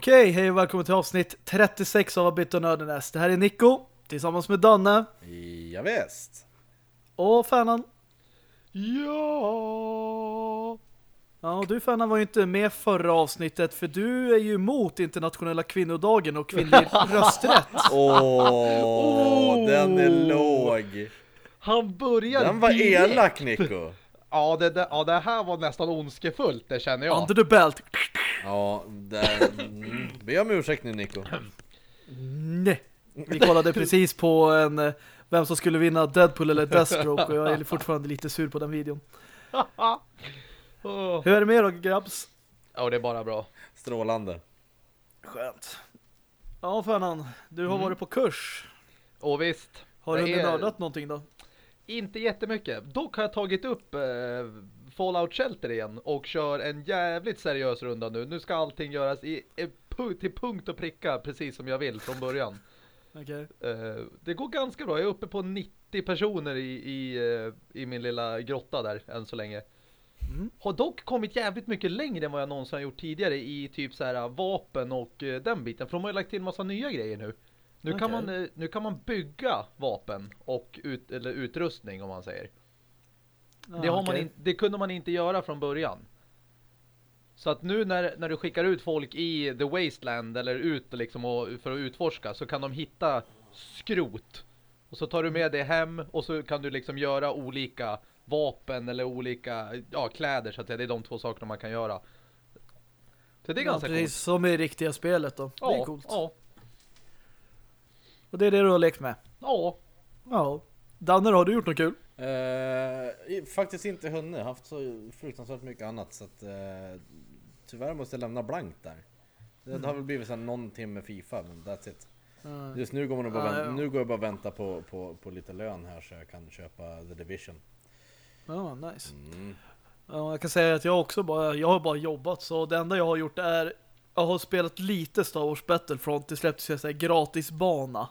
Okej, hej och välkommen till avsnitt 36 av Abit och Nördenäs. Det här är Nico, tillsammans med Danne. Ja, visst. Och Fernan. Ja. Ja, och du Fernan var ju inte med förra avsnittet för du är ju emot internationella kvinnodagen och kvinnlig rösträtt. Åh, Oh. den är låg. Han börjar Den var direkt. elak, Nico. Ja det, det, ja, det här var nästan ondskefullt, det känner jag. Under the belt. Ja, den... mm, Be om ursäkt nu, Nico. Nej. Vi kollade precis på en eh, vem som skulle vinna Deadpool eller Deathstroke och jag är fortfarande lite sur på den videon. Åh. Hur är det med då, grabbs? Ja, det är bara bra. Strålande. Skönt. Ja, Fernan, du har varit på kurs. Och visst. Har du det hunnit är nördat någonting då? Inte jättemycket. Dock har jag tagit upp eh, Fallout Shelter igen och kör en jävligt seriös runda nu. Nu ska allting göras i, eh, till punkt och pricka precis som jag vill från början. Okej. Eh, det går ganska bra. Jag är uppe på 90 personer i, i, eh, i min lilla grotta där än så länge. Mm. Har dock kommit jävligt mycket längre än vad jag någonsin har gjort tidigare i typ så här uh, vapen och eh, den biten. För de har ju lagt till massa nya grejer nu. Nu, kan Okej. man, eh, nu kan man bygga vapen och ut, eller utrustning om man säger. det, har man okej. in, det kunde man inte göra från början. Så att nu när, när du skickar ut folk i The Wasteland eller ut liksom och, för att utforska så kan de hitta skrot. Och så tar du med det hem och så kan du liksom göra olika vapen eller olika ja, kläder så att säga. Det är de två sakerna man kan göra. Så det är ja, ganska precis som i riktiga spelet då. coolt. det är Ja, coolt. ja, Och det är det du har lekt med. ja. Ja. Danne, har du gjort något kul? Eh, faktiskt inte hunnit. Haft så fruktansvärt mycket annat så att eh, tyvärr måste jag lämna blankt där. Det Mm. har väl blivit så någon timme FIFA, men that's it. Ja. Just nu går, man bara Ja, vänta, ja. nu går jag bara och väntar på, på, på lite lön här så jag kan köpa The Division. Ja, nice. Mm. Ja, jag kan säga att jag också bara, jag har bara jobbat så det enda jag har gjort är jag har spelat lite Star Wars Battlefront. Det släpptes ju en gratisbana.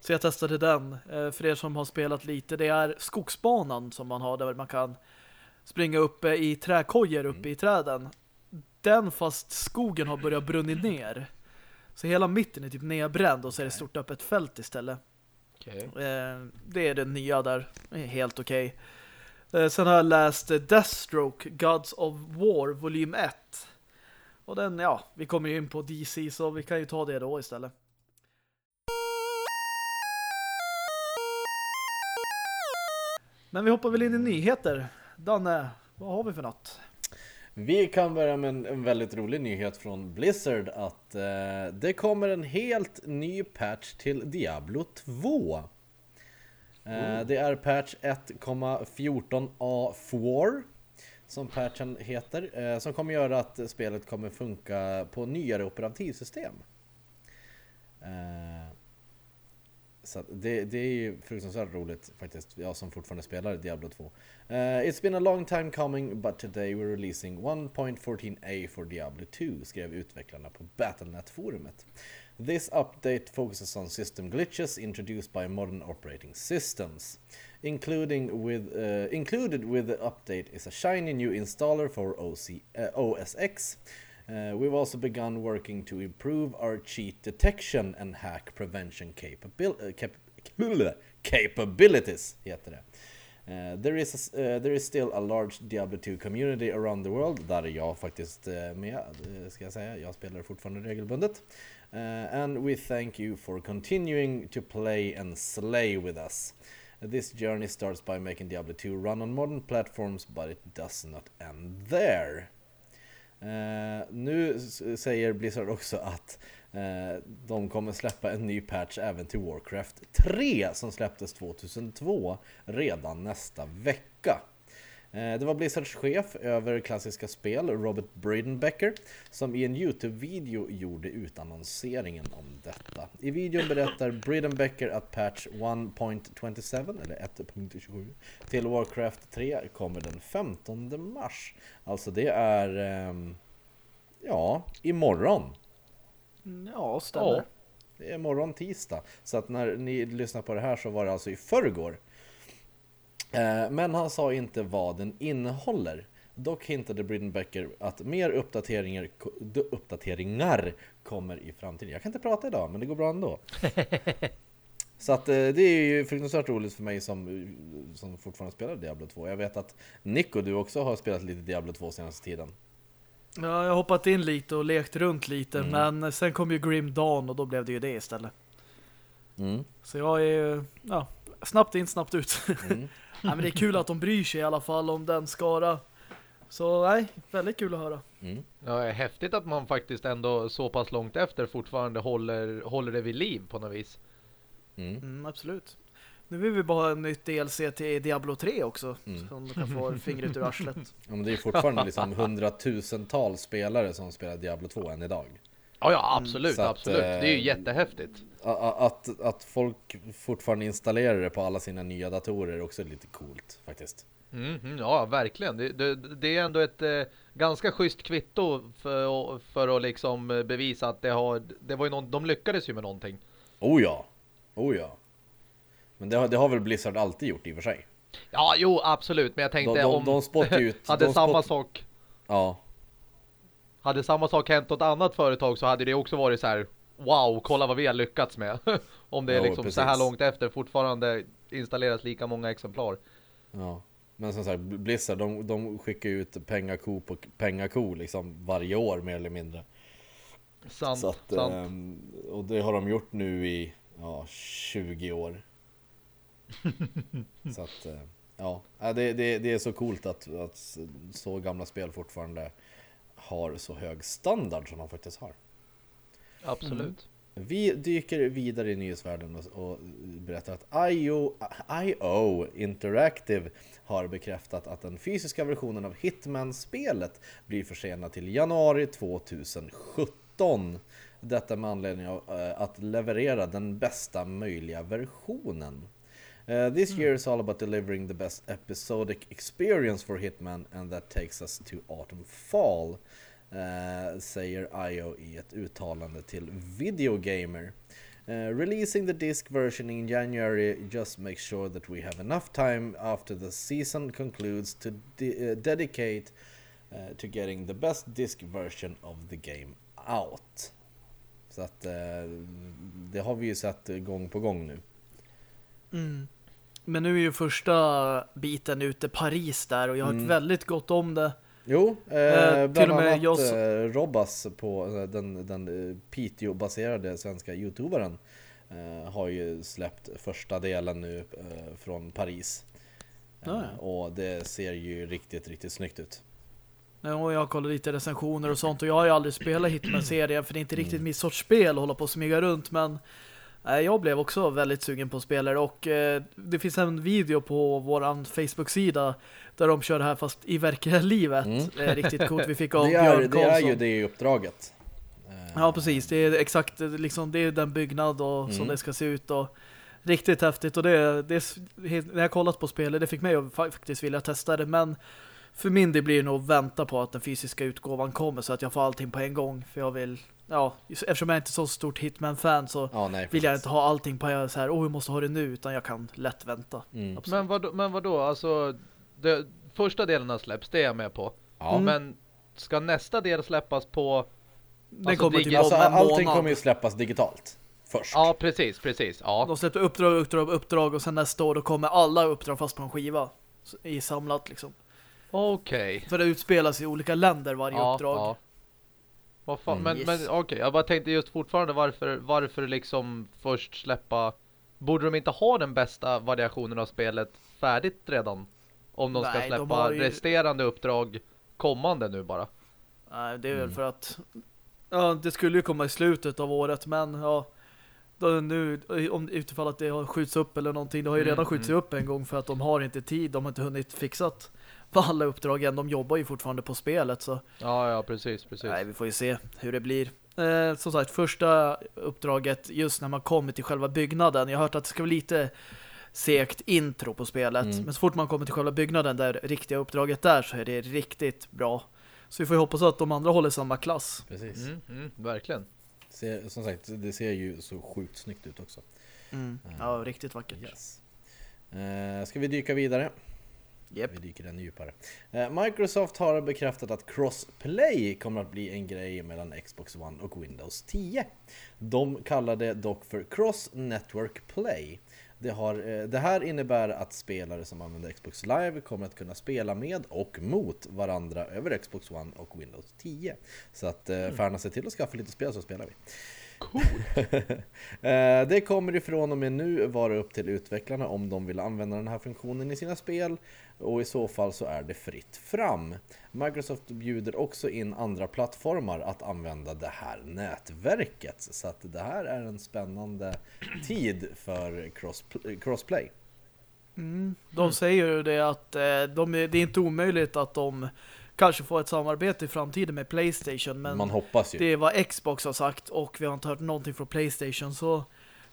Så jag testade den. Eh, För er som har spelat lite, det är skogsbanan som man har där man kan springa uppe i träkojer uppe i träden. Den fast skogen har börjat brunna ner. Så hela mitten är typ nedbränd och så är det stort öppet fält istället. Okej. Eh, det är det nya där. Det är helt okej. Eh, sen har jag läst eh, Deathstroke, Gods of War, volym 1. Och den, ja, vi kommer ju in på DC så vi kan ju ta det då istället. Men vi hoppar väl in i nyheter. Danne, vad har vi för något? Vi kan börja med en, en väldigt rolig nyhet från Blizzard att eh, det kommer en helt ny patch till Diablo 2. Eh, det är patch 1.14a4 som patchen heter, eh, som kommer göra att spelet kommer funka på nyare operativsystem. Eh, så det, det är ju fruktansvärt roligt faktiskt, jag som fortfarande spelar Diablo 2. Uh, eh, it's been a long time coming but today we're releasing 1.14a for Diablo 2, skrev utvecklarna på Battlenet-forumet. This update focuses on system glitches introduced by modern operating systems. Including with, uh, included with the update is a shiny new installer for OC, uh, eh, OS X. Uh, we've also begun working to improve our cheat detection and hack prevention capabil- uh, cap- capabilities. Heter det. Uh, there, is a uh, there is still a large Diablo 2 community around the world. Där är jag faktiskt uh, med, uh, ska jag säga. Jag spelar fortfarande regelbundet. Uh, and we thank you for continuing to play and slay with us. This journey starts by making Diablo 2 run on modern platforms, but it does not end there. Eh, nu säger Blizzard också att eh, de kommer släppa en ny patch även till Warcraft 3 som släpptes 2002 redan nästa vecka. Eh, det var Blizzards chef över klassiska spel, Robert Bridenbecker, som i en Youtube-video gjorde utannonseringen om detta. I videon berättar Bridenbecker att patch 1.27, eller 1.27, till Warcraft 3 kommer den 15 mars. Alltså det är, ehm, ja, imorgon. Mm, Ja, stämmer. Ja. Det är imorgon tisdag. Så att när ni lyssnar på det här så var det alltså i förrgår. Eh, Men han sa inte vad den innehåller. Dock hintade Briddenbecker att mer uppdateringar, uppdateringar kommer i framtiden. Jag kan inte prata idag, men det går bra ändå. Så att eh, det är ju fruktansvärt roligt för mig som, som fortfarande spelar Diablo 2. Jag vet att Nico, du också har spelat lite Diablo 2 senaste tiden. Ja, jag har hoppat in lite och lekt runt lite, mm. men sen kom ju Grim Dawn och då blev det ju det istället. Mm. Så jag är ja, snabbt in, snabbt ut. Mm. ja, men det är kul att de bryr sig i alla fall om den skara. Så nej, väldigt kul att höra. Mm. Ja, det är häftigt att man faktiskt ändå så pass långt efter fortfarande håller, håller det vid liv på något vis. Mm. Mm, absolut. Nu vill vi bara ha en nytt DLC till Diablo 3 också. Mm. Som kan få fingret ur arslet. Ja, men det är fortfarande liksom hundratusentals spelare som spelar Diablo 2 än idag. Ja, ja, absolut, att, absolut. Det är ju eh, jättehäftigt. Att, att, folk fortfarande installerar det på alla sina nya datorer är också lite coolt, faktiskt. Mm, mm ja, verkligen. Det, det, det, är ändå ett eh, ganska schysst kvitto för, för att liksom bevisa att det har, det var ju någon, de lyckades ju med någonting. Oh ja, oh ja. Men det har, det har väl Blizzard alltid gjort i och för sig. Ja, jo, absolut. Men jag tänkte de, de, om de spottar ut, hade samma spott... sak. Ja. Hade samma sak hänt åt annat företag så hade det också varit så här wow, kolla vad vi har lyckats med. om det är liksom precis. så här långt efter fortfarande installeras lika många exemplar. Ja. Men som sagt, Blizzard, de, de skickar ut pengako på pengako liksom varje år mer eller mindre. Sant, så att, sant. Ähm, och det har de gjort nu i ja, 20 år. så att, äh, ja, det, det, det är så coolt att, att så gamla spel fortfarande har så hög standard som de faktiskt har. Absolut. Mm. Vi dyker vidare i nyhetsvärlden och berättar att IO, IO Interactive har bekräftat att den fysiska versionen av Hitman-spelet blir försenad till januari 2017. Detta med anledning av eh, att leverera den bästa möjliga versionen. Uh, this mm. year is all about delivering the best episodic experience for Hitman and that takes us to autumn fall. Uh, säger IO i ett uttalande till Videogamer. Uh, releasing the disc version in January just makes sure that we have enough time after the season concludes to de uh, dedicate uh, to getting the best disc version of the game out. Så att det har vi ju sett gång på gång nu. Mm. Men nu är ju första biten ute Paris där och jag har mm. hört väldigt gott om det. Jo, eh, eh, bland annat jag... eh, Robas på eh, den, den eh, Piteå-baserade svenska youtuberen eh, har ju släppt första delen nu eh, från Paris. Ah, ja. Och det ser ju riktigt, riktigt snyggt ut. Ja, jag har kollat lite recensioner och sånt och jag har ju aldrig spelat Hitman-serien för det är inte riktigt mm. min sorts spel att hålla på och smyga runt men jag blev också väldigt sugen på spelare och eh, det finns en video på våran Facebook-sida där de kör det här fast i verkliga livet. Mm. Det är riktigt coolt. Vi fick av det är, Björn Det är ju det uppdraget. Ja, precis. Det är exakt liksom, det är den byggnad och, mm. som det ska se ut och riktigt häftigt och det, det när jag kollat på spelet det fick mig att faktiskt vilja testa det men för min del blir det nog att vänta på att den fysiska utgåvan kommer så att jag får allting på en gång för jag vill ja, eftersom jag inte är så stort Hitman-fan så ja, nej, vill jag inte ha allting på så här, åh, oh, vi måste ha det nu, utan jag kan lätt vänta. Mm. Men, vad, men vad då? Alltså, det, första delen har släpps, det är jag med på. Ja. Mm. Men ska nästa del släppas på... Den alltså, kommer typ alltså, allting kommer ju släppas digitalt. Först. Ja, precis, precis. Ja. De släpper uppdrag, uppdrag, uppdrag och sen nästa år då kommer alla uppdrag fast på en skiva i samlat liksom. Okej. Okay. För det utspelas i olika länder varje ja, uppdrag. Ja. Vad fan? Mm, men, yes. men okej, okay, jag bara tänkte just fortfarande varför, varför liksom först släppa... Borde de inte ha den bästa variationen av spelet färdigt redan? Om de Nej, ska släppa de ju... resterande uppdrag kommande nu bara. Nej, det är väl mm. för att... Ja, det skulle ju komma i slutet av året, men ja... Då nu, om, utifall att det har skjuts upp eller någonting, det har ju redan mm, skjuts mm. upp en gång för att de har inte tid, de har inte hunnit fixat på alla uppdragen. De jobbar ju fortfarande på spelet. Så. Ja, ja, precis, precis. Nej, vi får ju se hur det blir. Eh, som sagt, första uppdraget just när man kommer till själva byggnaden. Jag har hört att det ska vara lite segt intro på spelet. Mm. Men så fort man kommer till själva byggnaden, där riktiga uppdraget där, så är det riktigt bra. Så vi får ju hoppas att de andra håller samma klass. Precis. Mm, mm, verkligen. Ser, som sagt, det ser ju så sjukt snyggt ut också. Mm. Ja, riktigt vackert. Yes. Uh, ska vi dyka vidare? Japp. Vi dyker ännu djupare. Eh, Microsoft har bekräftat att Crossplay kommer att bli en grej mellan Xbox One och Windows 10. De kallar det dock för Cross Network Play. Det, har, eh, det här innebär att spelare som använder Xbox Live kommer att kunna spela med och mot varandra över Xbox One och Windows 10. Så att eh, Färna sig till att skaffa lite spel så spelar vi. Cool. Det kommer ifrån och med nu vara upp till utvecklarna om de vill använda den här funktionen i sina spel och i så fall så är det fritt fram. Microsoft bjuder också in andra plattformar att använda det här nätverket så att det här är en spännande tid för cross, crossplay. De säger ju det att eh, de, det är inte omöjligt att de kanske får ett samarbete i framtiden med Playstation men Man hoppas ju. det är vad Xbox har sagt och vi har inte hört någonting från Playstation så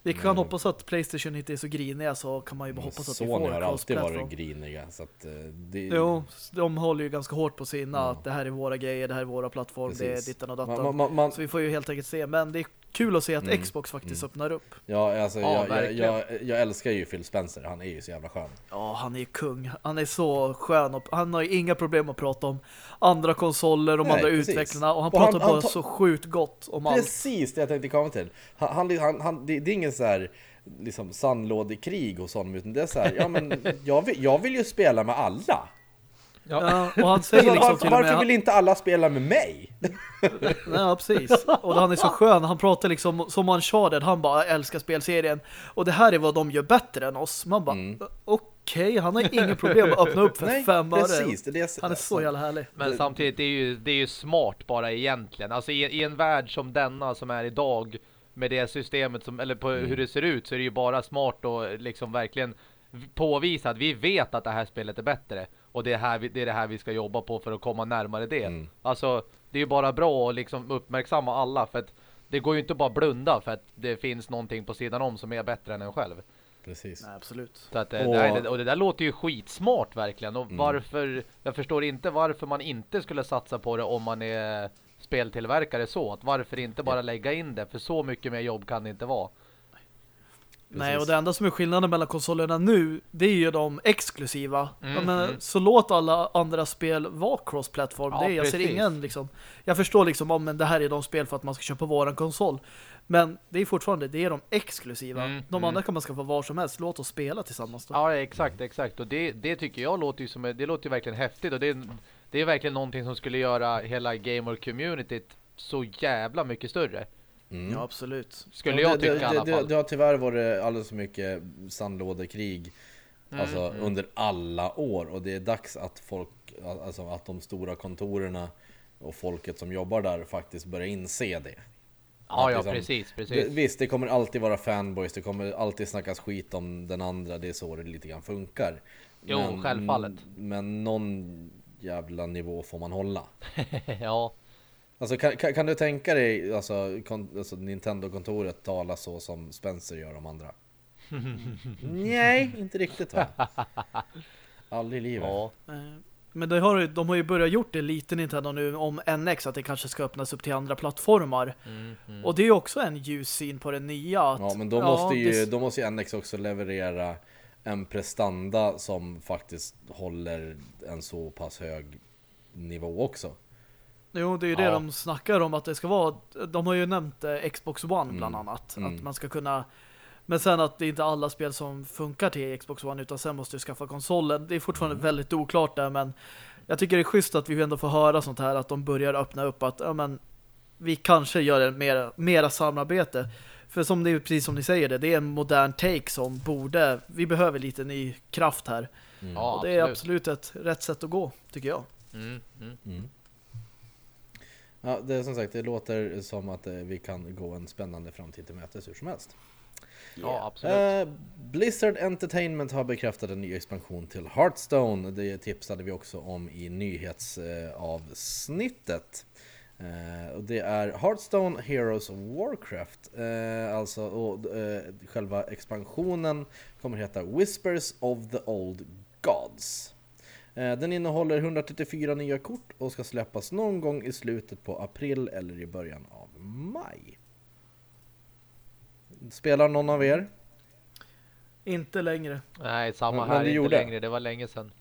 vi kan hoppas att Playstation inte är så griniga så kan man ju bara hoppas att vi Sony får har alltid varit griniga så att eh, det... Jo, de håller ju ganska hårt på sina Ja. att det här är våra grejer, det här är våra plattform, det är Precis. dittan och dattan. man, man, Så vi får ju helt enkelt se, men det kul att se att Mm. Xbox faktiskt Mm. öppnar upp. ja, alltså, Ja, jag, jag, jag, jag älskar ju Phil Spencer, han är ju så jävla skön. Ja, han är ju kung. Han är så skön och han har ju inga problem att prata om andra konsoler, de Nej, andra precis. utvecklarna och han Och han- pratar han bara tar- så sjukt gott om allt. Precis det jag tänkte komma till. Han, han, han, han, det, det är ingen så här liksom sandlådekrig hos honom utan det är så här, ja men jag vill, jag vill ju spela med alla. Ja, och han säger liksom Varför, till och varför med... vill inte alla spela med mig? Ja, precis. Och han är så skön. Han pratar liksom som Uncharted. Han bara älskar spelserien. Och det här är vad de gör bättre än oss. Man bara, Mm. okej, han har inga problem att öppna upp för Nej, fem öre. precis. Det är det, Han är så jävla härlig. Men samtidigt, det är ju, det är ju smart bara egentligen. Alltså i, i en värld som denna som är idag med det systemet som, eller på Mm. hur det ser ut så är det ju bara smart att liksom verkligen påvisa att vi vet att det här spelet är bättre. Och det är, här vi, det är det här vi ska jobba på för att komma närmare det. Mm. Alltså, det är ju bara bra att liksom uppmärksamma alla för att det går ju inte bara blunda för att det finns någonting på sidan om som är bättre än en själv. Precis. Nej, absolut. Så att, eh, Och- det här, och det där låter ju skitsmart verkligen. Och Mm. varför, jag förstår inte varför man inte skulle satsa på det om man är speltillverkare så. Att varför inte bara lägga in det? För så mycket mer jobb kan det inte vara. Nej, och det enda som är skillnaden mellan konsolerna nu, det är ju de exklusiva. Mm, men, mm. Så låt alla andra spel vara cross-platform. Ja, det, jag ser ingen liksom. Jag förstår liksom om men det här är de spel för att man ska köpa våran konsol. Men det är fortfarande, det är de exklusiva. Mm, de mm. andra kan man skaffa var som helst. Låt oss spela tillsammans då. Ja, exakt, exakt. Och det, det tycker jag låter ju som det låter ju verkligen häftigt och det, det är verkligen någonting som skulle göra hela gamer-communityt så jävla mycket större. Mm. Ja, absolut. Skulle Ja, jag det, tycka det, i alla det, fall. det har tyvärr varit alldeles för mycket sandlådekrig alltså mm. under alla år och det är dags att folk, alltså att de stora kontorerna och folket som jobbar där faktiskt börjar inse det. ja, att ja, liksom- precis, Det, precis. visst, det kommer alltid vara fanboys, det kommer alltid snackas skit om den andra, det är så det lite grann funkar. Jo, självfallet. Men någon jävla nivå får man hålla. ja. Alltså kan, kan, kan du tänka dig alltså, kon, alltså Nintendo-kontoret tala så som Spencer gör om andra? Nej, inte riktigt va? Aldrig i livet. ja. Eh, Men det har, de har ju börjat gjort det lite Nintendo nu om NX att det kanske ska öppnas upp till andra plattformar. Mm, mm. Och det är också en ljussyn på det nya. Att, Ja, men då ja, måste ju det- då måste ju NX också leverera en prestanda som faktiskt håller en så pass hög nivå också. Jo, det är ju det Ja. de snackar om att det ska vara. De har ju nämnt eh, Xbox One bland Mm. annat. Mm. Att man ska kunna... Men sen att det är inte alla spel som funkar till Xbox One utan sen måste du skaffa konsolen. Det är fortfarande Mm. väldigt oklart där men jag tycker det är schysst att vi ändå får höra sånt här att de börjar öppna upp att ja, men, vi kanske gör en mera, mera samarbete. För som det är precis som ni säger det, det är en modern take som borde, vi behöver lite ny kraft här. Mm. Ja, och det är absolut. absolut ett rätt sätt att gå, tycker jag. Mm, mm. Mm. Ja, det är som sagt, det låter som att eh, vi kan gå en spännande framtid till mötes hur som helst. Ja, absolut. Eh, Blizzard Entertainment har bekräftat en ny expansion till Hearthstone. Det tipsade vi också om i nyhetsavsnittet. Eh, och det är Hearthstone Heroes of Warcraft. Eh, alltså, och, eh, själva expansionen kommer heta Whispers of the Old Gods. Eh, Den innehåller 134 nya kort och ska släppas någon gång i slutet på april eller i början av maj. Spelar någon av er? Inte längre. Nej, samma här. men du inte gjorde? längre. Det var länge sedan.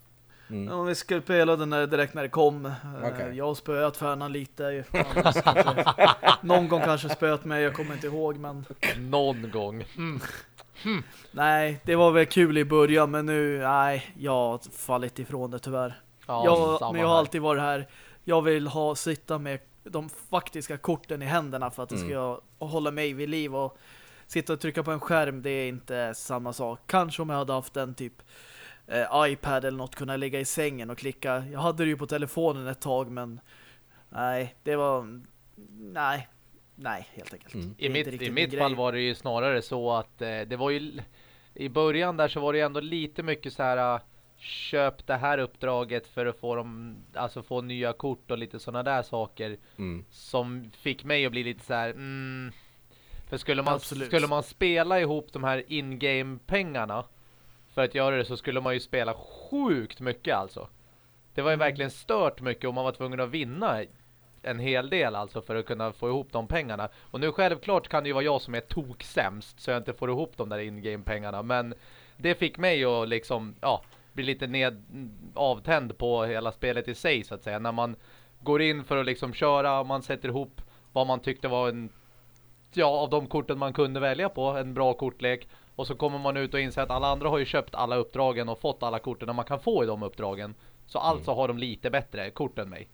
Mm. Ja, vi ska spela den där direkt när det kom. Eh, Okej. Jag har spöat Färnan lite. Kanske- Någon gång kanske spöat mig, jag kommer inte ihåg. Men Någon gång. Nej, det var väl kul i början. Men nu, nej, jag har fallit ifrån det tyvärr. Ja, jag, men jag har alltid varit här. Jag vill ha sitta med de faktiska korten i händerna för att det ska hålla mig vid liv och sitta och trycka på en skärm, det är inte samma sak. Kanske om jag hade haft en typ eh, iPad eller något kunna ligga i sängen och klicka. Jag hade det ju på telefonen ett tag men nej, det var nej, nej helt enkelt. Mm. I mitt, i mitt fall var det ju snarare så att eh, det var ju i början där så var det ju ändå lite mycket så här uh, köp det här uppdraget för att få dem alltså få nya kort och lite sådana där saker Mm. som fick mig att bli lite så här mm, för skulle man Absolut. skulle man spela ihop de här in-game pengarna för att göra det så skulle man ju spela sjukt mycket alltså. Det var ju Mm. verkligen stört mycket och man var tvungen att vinna en hel del alltså för att kunna få ihop de pengarna. Och nu självklart kan det ju vara jag som är toksämst så jag inte får ihop de där in-game pengarna. Men det fick mig att liksom, ja, bli lite ned, avtänd på hela spelet i sig så att säga. När man går in för att liksom köra och man sätter ihop vad man tyckte var en, ja, av de korten man kunde välja på, en bra kortlek. Och så kommer man ut och inser att alla andra har ju köpt alla uppdragen och fått alla korten man kan få i de uppdragen. Så alltså har de lite bättre kort än mig.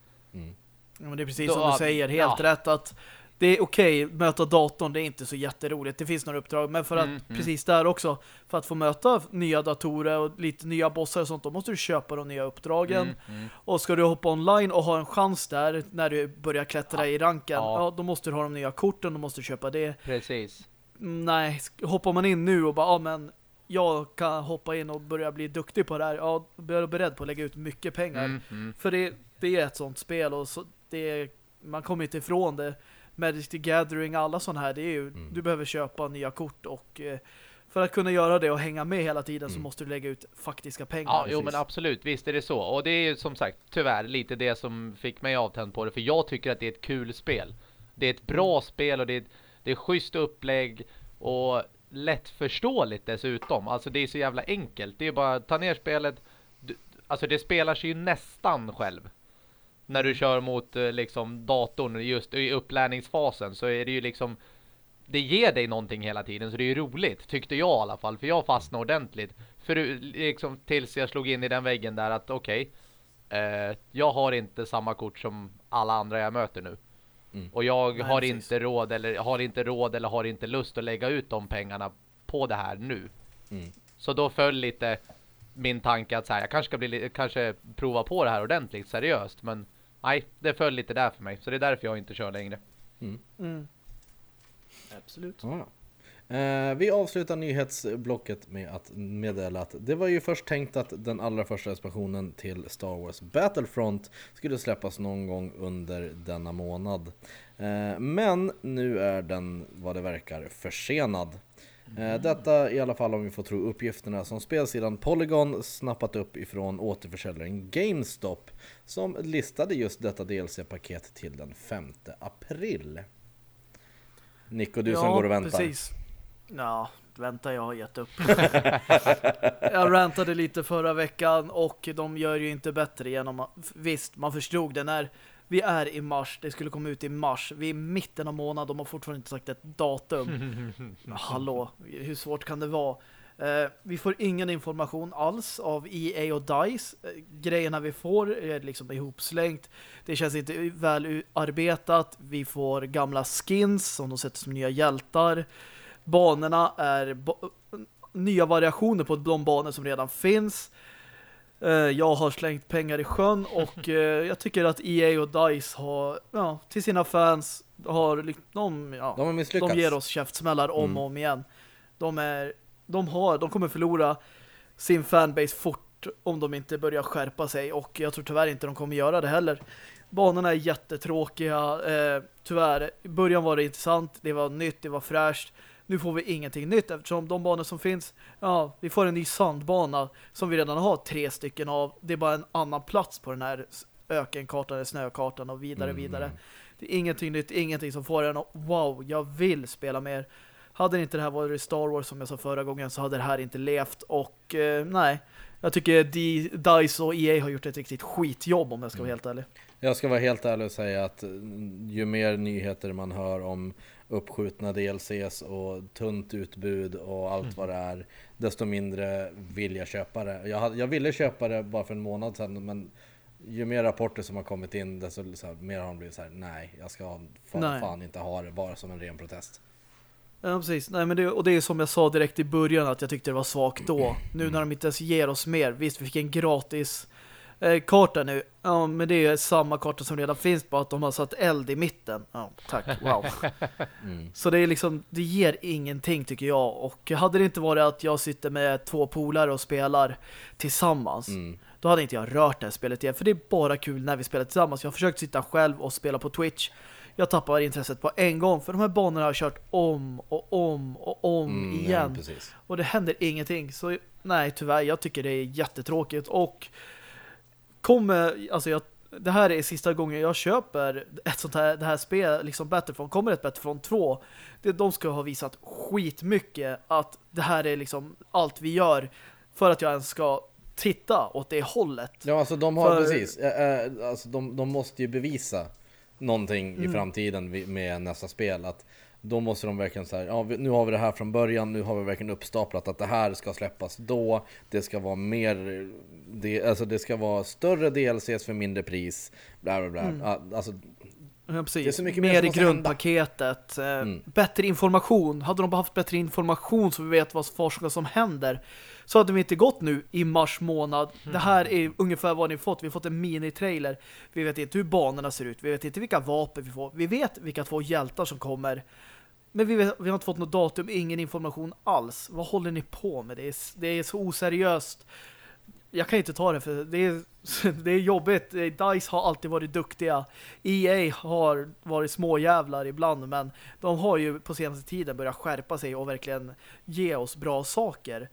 Ja, men det är precis Då- som du säger, helt ja. rätt att det är okej, möta datorn, det är inte så jätteroligt. Det finns några uppdrag, men för att, Mm, mm. precis där också, för att få möta nya datorer och lite nya bossar och sånt, då måste du köpa de nya uppdragen. Mm, mm. Och ska du hoppa online och ha en chans där när du börjar klättra i ranken, Ja. ja. då måste du ha de nya korten, då måste du köpa det. Precis. Nej, hoppar man in nu och bara, ja men jag kan hoppa in och börja bli duktig på det här, ja, då är jag beredd på att lägga ut mycket pengar. Mm, mm. För det, det är ett sånt spel och så, det man kommer inte ifrån det. Magic the Gathering, alla sådana här, det är ju, Mm. du behöver köpa nya kort och eh, för att kunna göra det och hänga med hela tiden så Mm. måste du lägga ut faktiska pengar. Ja, jo men absolut, visst är det så. Och det är ju som sagt tyvärr lite det som fick mig avtänd på det. För jag tycker att det är ett kul spel. Det är ett bra spel och det är, det är schysst upplägg och lättförståeligt dessutom. Alltså det är så jävla enkelt. Det är bara att ta ner spelet. Du, alltså det spelar sig ju nästan själv. När du kör mot eh, liksom datorn just i upplärningsfasen så är det ju liksom det ger dig någonting hela tiden så det är ju roligt, tyckte jag i alla fall. För jag fastnade ordentligt. För liksom tills jag slog in i den väggen där att okej, eh, jag har inte samma kort som alla andra jag möter nu. Mm. Och jag Nej, har precis. inte råd eller har inte råd eller har inte lust att lägga ut de pengarna på det här nu. Mm. Så då föll lite min tanke att så här, jag kanske ska bli, li- kanske prova på det här ordentligt seriöst. Men nej, det föll lite där för mig. Så det är därför jag inte kör längre. Mm. Absolut. Ja, ja. Eh, vi avslutar nyhetsblocket med att meddela att det var ju först tänkt att den allra första expansionen till Star Wars Battlefront skulle släppas någon gång under denna månad. Eh, men nu är den vad det verkar försenad. Eh, Detta i alla fall om vi får tro uppgifterna som spelsidan Polygon snappat upp ifrån återförsäljaren GameStop som listade just detta DLC-paket till den 5 april. Nico, du som går och väntar. precis. Ja, vänta, jag har gett upp. jag rantade lite förra veckan och de gör ju inte bättre genom att, visst, man förstod det när vi är i mars, det skulle komma ut i mars, vi är i mitten av månaden, de har fortfarande inte sagt ett datum. Men Hallå, hur svårt kan det vara? Eh, vi får ingen information alls av EA och DICE. Eh, grejerna vi får är liksom ihopslängt. Det känns inte väl arbetat. Vi får gamla skins som de sätter som nya hjältar. Banorna är ba- nya variationer på de banor som redan finns. Eh, jag har slängt pengar i sjön och jag tycker att EA och DICE har, ja, till sina fans har de, ja, De de ger oss käftsmällar om Mm. och om igen. De är de har de kommer förlora sin fanbase fort om de inte börjar skärpa sig och jag tror tyvärr inte de kommer göra det heller. Banorna är jättetråkiga. Eh, tyvärr, i början var det intressant, det var nytt, det var fräscht. Nu får vi ingenting nytt eftersom de banor som finns, ja, vi får en ny sandbana som vi redan har tre stycken av. Det är bara en annan plats på den här ökenkartan eller snökartan och vidare, Mm. vidare. Det är ingenting nytt, ingenting som får en att wow, jag vill spela mer. Hade inte det här varit Star Wars som jag sa förra gången så hade det här inte levt och eh, nej, jag tycker D DICE och EA har gjort ett riktigt skitjobb om jag ska vara helt ärlig. Jag ska vara helt ärlig och säga att mm, ju mer nyheter man hör om uppskjutna DLCs och tunt utbud och allt vad det är, desto mindre vill jag köpa det. Jag, hade, jag ville köpa det bara för en månad sedan, men ju mer rapporter som har kommit in, desto så här, mer har de blivit så här, nej, jag ska fan, fan inte ha det, bara som en ren protest. Ja, precis. Nej, men det, och det är som jag sa direkt i början att jag tyckte det var svagt då. Nu när de inte ens ger oss mer. Visst, vi fick en gratis eh, karta nu. Ja, men det är samma karta som redan finns, bara att de har satt eld i mitten. Ja, tack. Wow. Mm. Så det är liksom, det ger ingenting tycker jag. Och hade det inte varit att jag sitter med två polare och spelar tillsammans, Mm. då hade inte jag rört det här spelet igen. För det är bara kul när vi spelar tillsammans. Jag har försökt sitta själv och spela på Twitch. Jag tappar intresset på en gång. För de här banorna har jag kört om och om och om Mm, igen. precis. Och det händer ingenting. Så nej, tyvärr, jag tycker det är jättetråkigt. Och kommer, alltså jag, det här är sista gången jag köper ett sånt här, det här spel, liksom Battlefront. Kommer ett Battlefront 2, det, de ska ha visat skitmycket att det här är liksom allt vi gör för att jag ens ska titta åt det hållet. Ja, alltså de har För- precis, eh, eh, alltså de, de måste ju bevisa någonting Mm. i framtiden med nästa spel. Att då måste de verkligen säga, ja vi- nu har vi det här från början, nu har vi verkligen uppstaplat att det här ska släppas då. Det ska vara mer, det, alltså det ska vara större DLCs för mindre pris. Bla bla bla. Mm. Ja, Alltså, Ja, precis. Det är så mycket mer mer i grundpaketet. Eh, Mm. Bättre information. Hade de bara haft bättre information så vi vet vad som händer så hade vi inte gått nu i mars månad. Det här är ungefär vad ni fått. Vi har fått en mini-trailer. Vi vet inte hur banorna ser ut. Vi vet inte vilka vapen vi får. Vi vet vilka två hjältar som kommer. Men vi, vet, vi har inte fått något datum, ingen information alls. Vad håller ni på med? Det är, det är så oseriöst. Jag kan inte ta det för det är, det är jobbigt. DICE har alltid varit duktiga. EA har varit småjävlar ibland men de har ju på senaste tiden börjat skärpa sig och verkligen ge oss bra saker.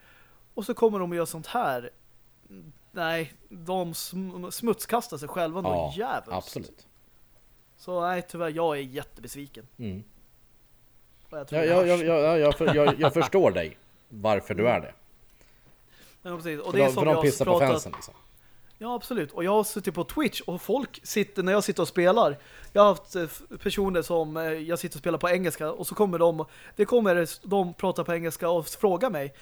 Och så kommer de att göra sånt här. Nej, de sm smutskastar sig själva ja, något jävligt. absolut. Så nej, tyvärr, jag är jättebesviken. Mm. Och jag tror Jag, jag, jag, jag, jag, för, jag, jag förstår dig, varför du är det. Ja, precis. Och För det är de, som för jag de pissar på fansen liksom. Ja, absolut. Och jag har suttit på Twitch och folk sitter, när jag sitter och spelar, jag har haft eh, personer som, eh, jag sitter och spelar på engelska och så kommer de, det kommer, de pratar på engelska och frågar mig,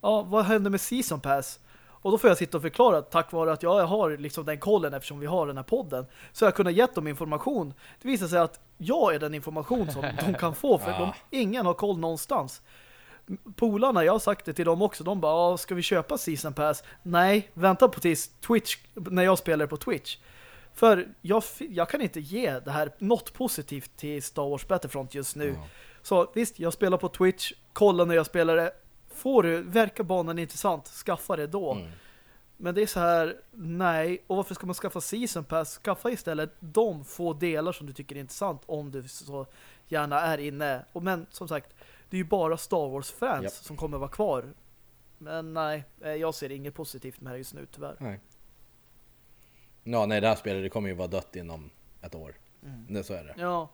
ja, vad händer med Season Pass? Och då får jag sitta och förklara, tack vare att jag har liksom den kollen eftersom vi har den här podden, så jag kunnat gett dem information. Det visar sig att jag är den information som de kan få, för de, ingen har koll någonstans polarna, jag har sagt det till dem också, de bara, "Ja, ska vi köpa Season Pass? Nej, vänta på tills Twitch, när jag spelar på Twitch. För jag, jag kan inte ge det här något positivt till Star Wars Battlefront just nu. Ja. Så visst, jag spelar på Twitch, kolla när jag spelar det. Får du, verkar banan intressant, skaffa det då. Mm. Men det är så här, nej. Och varför ska man skaffa Season Pass? Skaffa istället de få delar som du tycker är intressant om du så gärna är inne. Och men som sagt, det är ju bara Star Wars-fans Japp. som kommer vara kvar. Men nej, eh, jag ser inget positivt med det just nu tyvärr. Nej. Ja, nej det här spelet det kommer ju vara dött inom ett år. Mm. Det, så är det. Ja,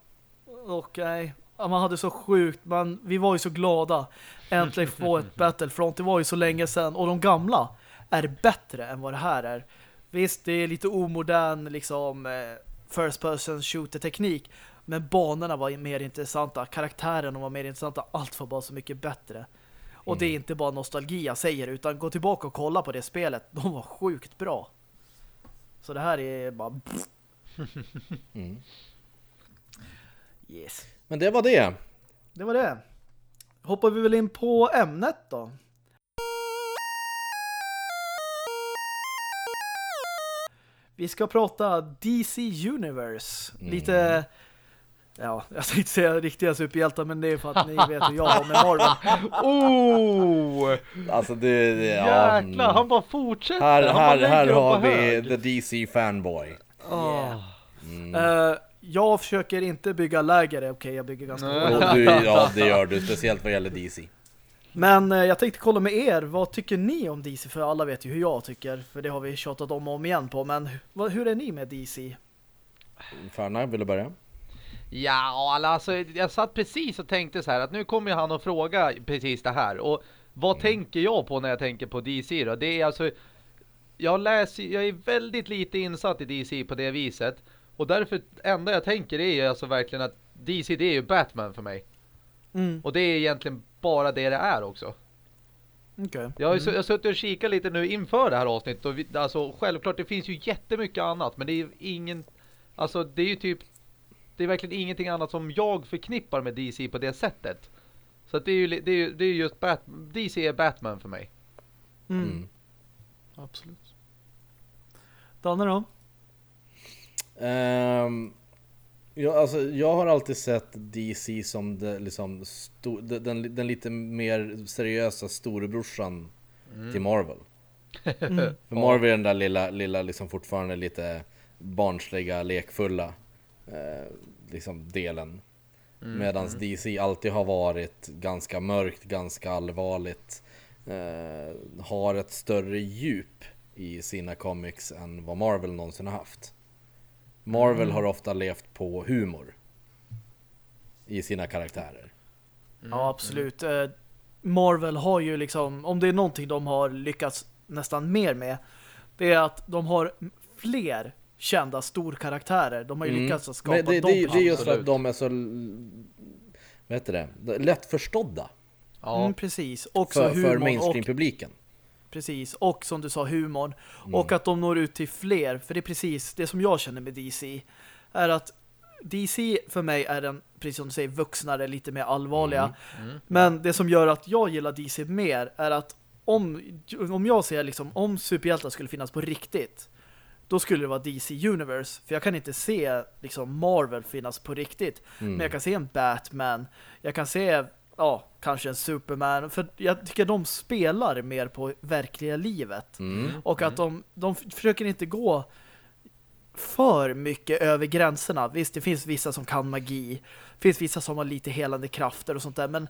och nej. Man hade så sjukt, man, vi var ju så glada äntligen få ett Battlefront. Det var ju så länge sedan. Och de gamla är bättre än vad det här är. Visst, det är lite omodern liksom eh, first person shooter teknik. Men banorna var mer intressanta. Karaktärerna var mer intressanta. Allt var bara så mycket bättre. Och det är inte bara nostalgi jag säger utan gå tillbaka och kolla på det spelet. De var sjukt bra. Så det här är bara... Mm. Yes. Men det var det. Det var det. Hoppar vi väl in på ämnet då. Vi ska prata DC Universe. Lite... Ja, jag ska inte säga riktiga superhjältar, men det är för att ni vet hur jag har med Marvel. Oh! Alltså det, det ja, Jäklar, mm. han bara fortsätter. Här, här, här har vi hög. the DC fanboy. Åh. Eh, jag försöker inte bygga läger, okej jag bygger ganska du, ja det gör du, speciellt vad gäller DC. Men eh, jag tänkte kolla med er, vad tycker ni om DC? För alla vet ju hur jag tycker, för det har vi tjatat om och om igen på. Men vad, hur är ni med DC? Färna, vill du börja? Ja, alltså jag satt precis och tänkte så här att nu kommer han att fråga precis det här. Och vad tänker jag på när jag tänker på DC då? Det är alltså jag läser, jag är väldigt lite insatt i DC på det viset. Och därför, enda jag tänker är ju alltså verkligen att DC det är ju Batman för mig. Mm. Och det är egentligen bara det det är också. Okay. Jag har har suttit och kikat lite nu inför det här avsnittet. Och vi, alltså självklart, det finns ju jättemycket annat. Men det är ju ingen, alltså det är ju typ, det är verkligen ingenting annat som jag förknippar med DC på det sättet. Så att det är ju, det är ju, det är just Bat, DC är Batman för mig. Mm. Mm. Absolut. Danne då? Ehm, ja, alltså, jag har alltid sett DC som det, liksom, sto, den, den, den lite mer seriösa storebrorsan till Marvel. Mm. För Marvel är den där lilla, lilla liksom fortfarande lite barnsliga, lekfulla eh, liksom delen. Medans DC alltid har varit ganska mörkt, ganska allvarligt. Eh, har ett större djup i sina comics än vad Marvel någonsin har haft. Marvel har ofta levt på humor i sina karaktärer. Ja, absolut. Eh, Marvel har ju liksom, om det är någonting de har lyckats nästan mer med, det är att de har fler kända storkaraktärer. De har ju Mm. lyckats att skapa Men det, dem. det, det är just för Absolut. att de är så vad heter det? lättförstådda Ja. Mm, precis. Också för, för humorn och mainstream-publiken. Precis, och som du sa, humorn. Mm. Och att de når ut till fler, för det är precis det som jag känner med DC, är att DC för mig är den, precis som du säger, vuxnare, lite mer allvarliga. Mm. Men det som gör att jag gillar DC mer är att om, om jag ser liksom, om superhjältar skulle finnas på riktigt, då skulle det vara DC Universe. För jag kan inte se liksom Marvel finnas på riktigt. Mm. Men jag kan se en Batman, jag kan se ja, kanske en Superman. För jag tycker de spelar mer på verkliga livet. Mm. Och att de, de försöker inte gå för mycket över gränserna. Visst, det finns vissa som kan magi. Det finns vissa som har lite helande krafter och sånt där. Men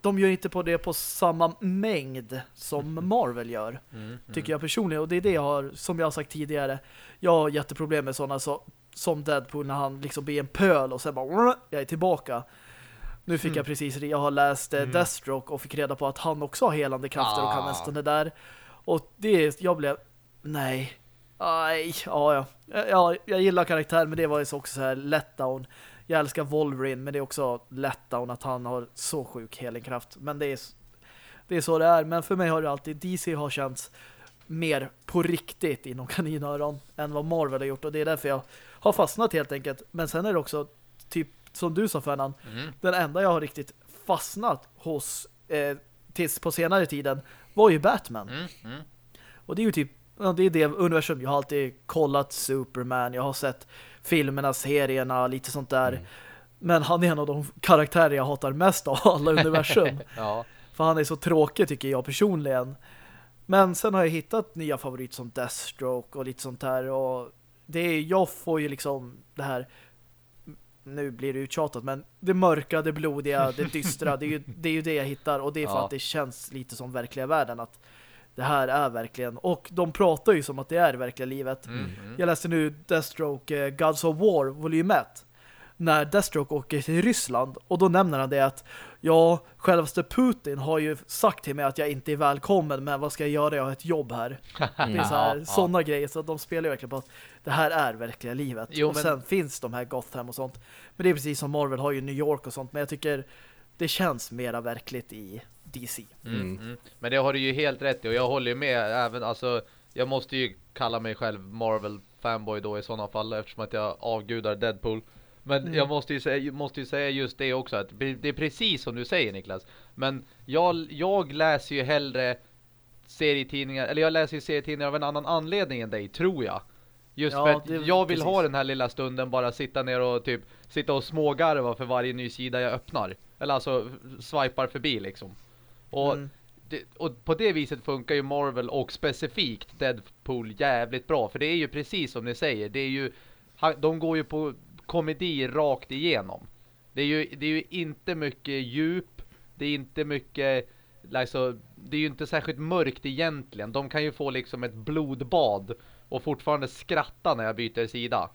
de gör inte på det på samma mängd som Marvel gör. Mm. Tycker jag personligen. Och det är det jag har, som jag har sagt tidigare. Jag har jätteproblem med sådana så, som Deadpool när han liksom blir en pöl och sen bara jag är tillbaka. Nu fick jag precis det. Jag har läst eh, Deathstroke och fick reda på att han också har helande krafter och kan Ah. nästan det där. Och det, jag blev, nej. Aj, ja, ja. ja. Jag gillar karaktär men det var ju så också så här letdown. Jag älskar Wolverine men det är också letdown att han har så sjuk helenkraft. Men det är, det är så det är. Men för mig har det alltid, DC har känts mer på riktigt inom kaninöron än vad Marvel har gjort och det är därför jag har fastnat helt enkelt. Men sen är det också typ som du sa Fernan, Mm. den enda jag har riktigt fastnat hos eh, tills på senare tiden var ju Batman. Mm. Mm. Och det är ju typ det är det universum. Jag har alltid kollat Superman, jag har sett filmerna, serierna, lite sånt där. Mm. Men han är en av de karaktärer jag hatar mest av alla universum. Ja. För han är så tråkig tycker jag personligen. Men sen har jag hittat nya favoriter som Deathstroke och lite sånt där. Och det är, jag får ju liksom det här nu blir det uttjatat, men det mörka, det blodiga, det dystra, det är ju det, är ju det jag hittar. Och det är för Ja. att det känns lite som verkliga världen att det här är verkligen, och de pratar ju som att det är verkliga livet. Mm. Mm. Jag läste nu Deathstroke eh, Gods of War volym 1 när Deathstroke åker till Ryssland och då nämner han det att ja, självaste Putin har ju sagt till mig att jag inte är välkommen men vad ska jag göra? Jag har ett jobb här. Det är så här, Ja, ja. sådana grejer så de spelar ju verkligen på att det här är verkliga livet. Jo, och men- sen finns de här Gotham och sånt. Men det är precis som Marvel har ju New York och sånt men jag tycker det känns mera verkligt i DC. Mm, Mm. mm. Men det har du ju helt rätt i och jag håller ju med även alltså jag måste ju kalla mig själv Marvel fanboy då i sådana fall eftersom att jag avgudar Deadpool. Men Mm. jag måste ju, säga, måste ju säga just det också att det det är precis som du säger Niklas. Men jag, jag läser ju hellre serietidningar eller jag läser ju serietidningar av en annan anledning än dig tror jag. Just Ja, för att det- jag vill ha precis. den här lilla stunden bara sitta ner och typ sitta och smågarva för varje ny sida jag öppnar. Eller alltså swipar förbi liksom. Och Mm. det, och på det viset funkar ju Marvel och specifikt Deadpool jävligt bra. För det är ju precis som ni säger. Det är ju, de går ju på komedi rakt igenom. Det är ju, det är ju inte mycket djup. Det är inte mycket, alltså, det är ju inte särskilt mörkt egentligen. De kan ju få liksom ett blodbad och fortfarande skratta när jag byter sida.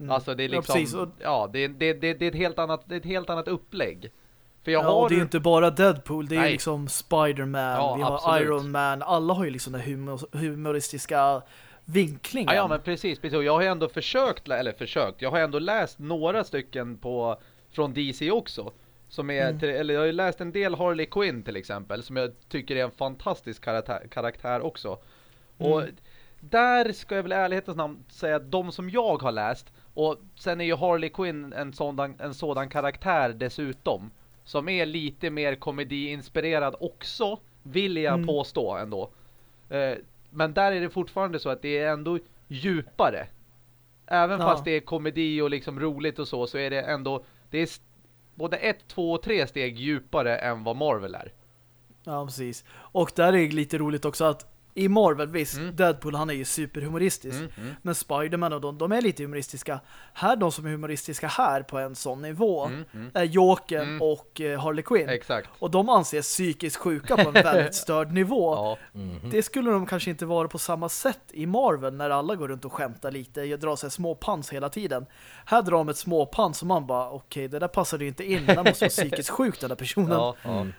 Mm. Alltså det är Ja, liksom. Och- ja, det, det, det, det är ett helt annat, det är ett helt annat upplägg. För jag Ja, har det är inte bara Deadpool, det är Nej. liksom Spider-Man, Ja, vi har absolut. Iron Man, alla har ju liksom den humor humoristiska vinklingen. Ja, ja, men precis, precis. Jag har ändå försökt, eller försökt, jag har ändå läst några stycken på från DC också. Som är, Mm. eller jag har ju läst en del Harley Quinn till exempel, som jag tycker är en fantastisk karaktär, karaktär också. Och Mm. Där ska jag väl ärlighetens namn säga att de som jag har läst, och sen är ju Harley Quinn en sådan, en sådan karaktär dessutom, som är lite mer komediinspirerad också, vill jag Mm. påstå ändå. Eh, men där är det fortfarande så att det är ändå djupare. Även Ja. fast det är komedi och liksom roligt och så, så är det ändå, det är både ett, två och tre steg djupare än vad Marvel är. Ja, precis. Och där är det lite roligt också att i Marvel, visst, Mm. Deadpool han är ju superhumoristisk. Mm, mm. Men Spider-Man och de, de är lite humoristiska. Här, de som är humoristiska här på en sån nivå Mm, mm. är Jokern Mm. och eh, Harley Quinn. Exakt. Och de anses psykiskt sjuka på en väldigt störd nivå. Ja. Mhm. Det skulle de kanske inte vara på samma sätt i Marvel när alla går runt och skämtar lite. Jag drar sig små pans hela tiden. Här drar de ett små pans som man bara, okej, det där passar ju inte in. Den måste vara psykiskt sjuk, den där personen. Ja, ja. Mm.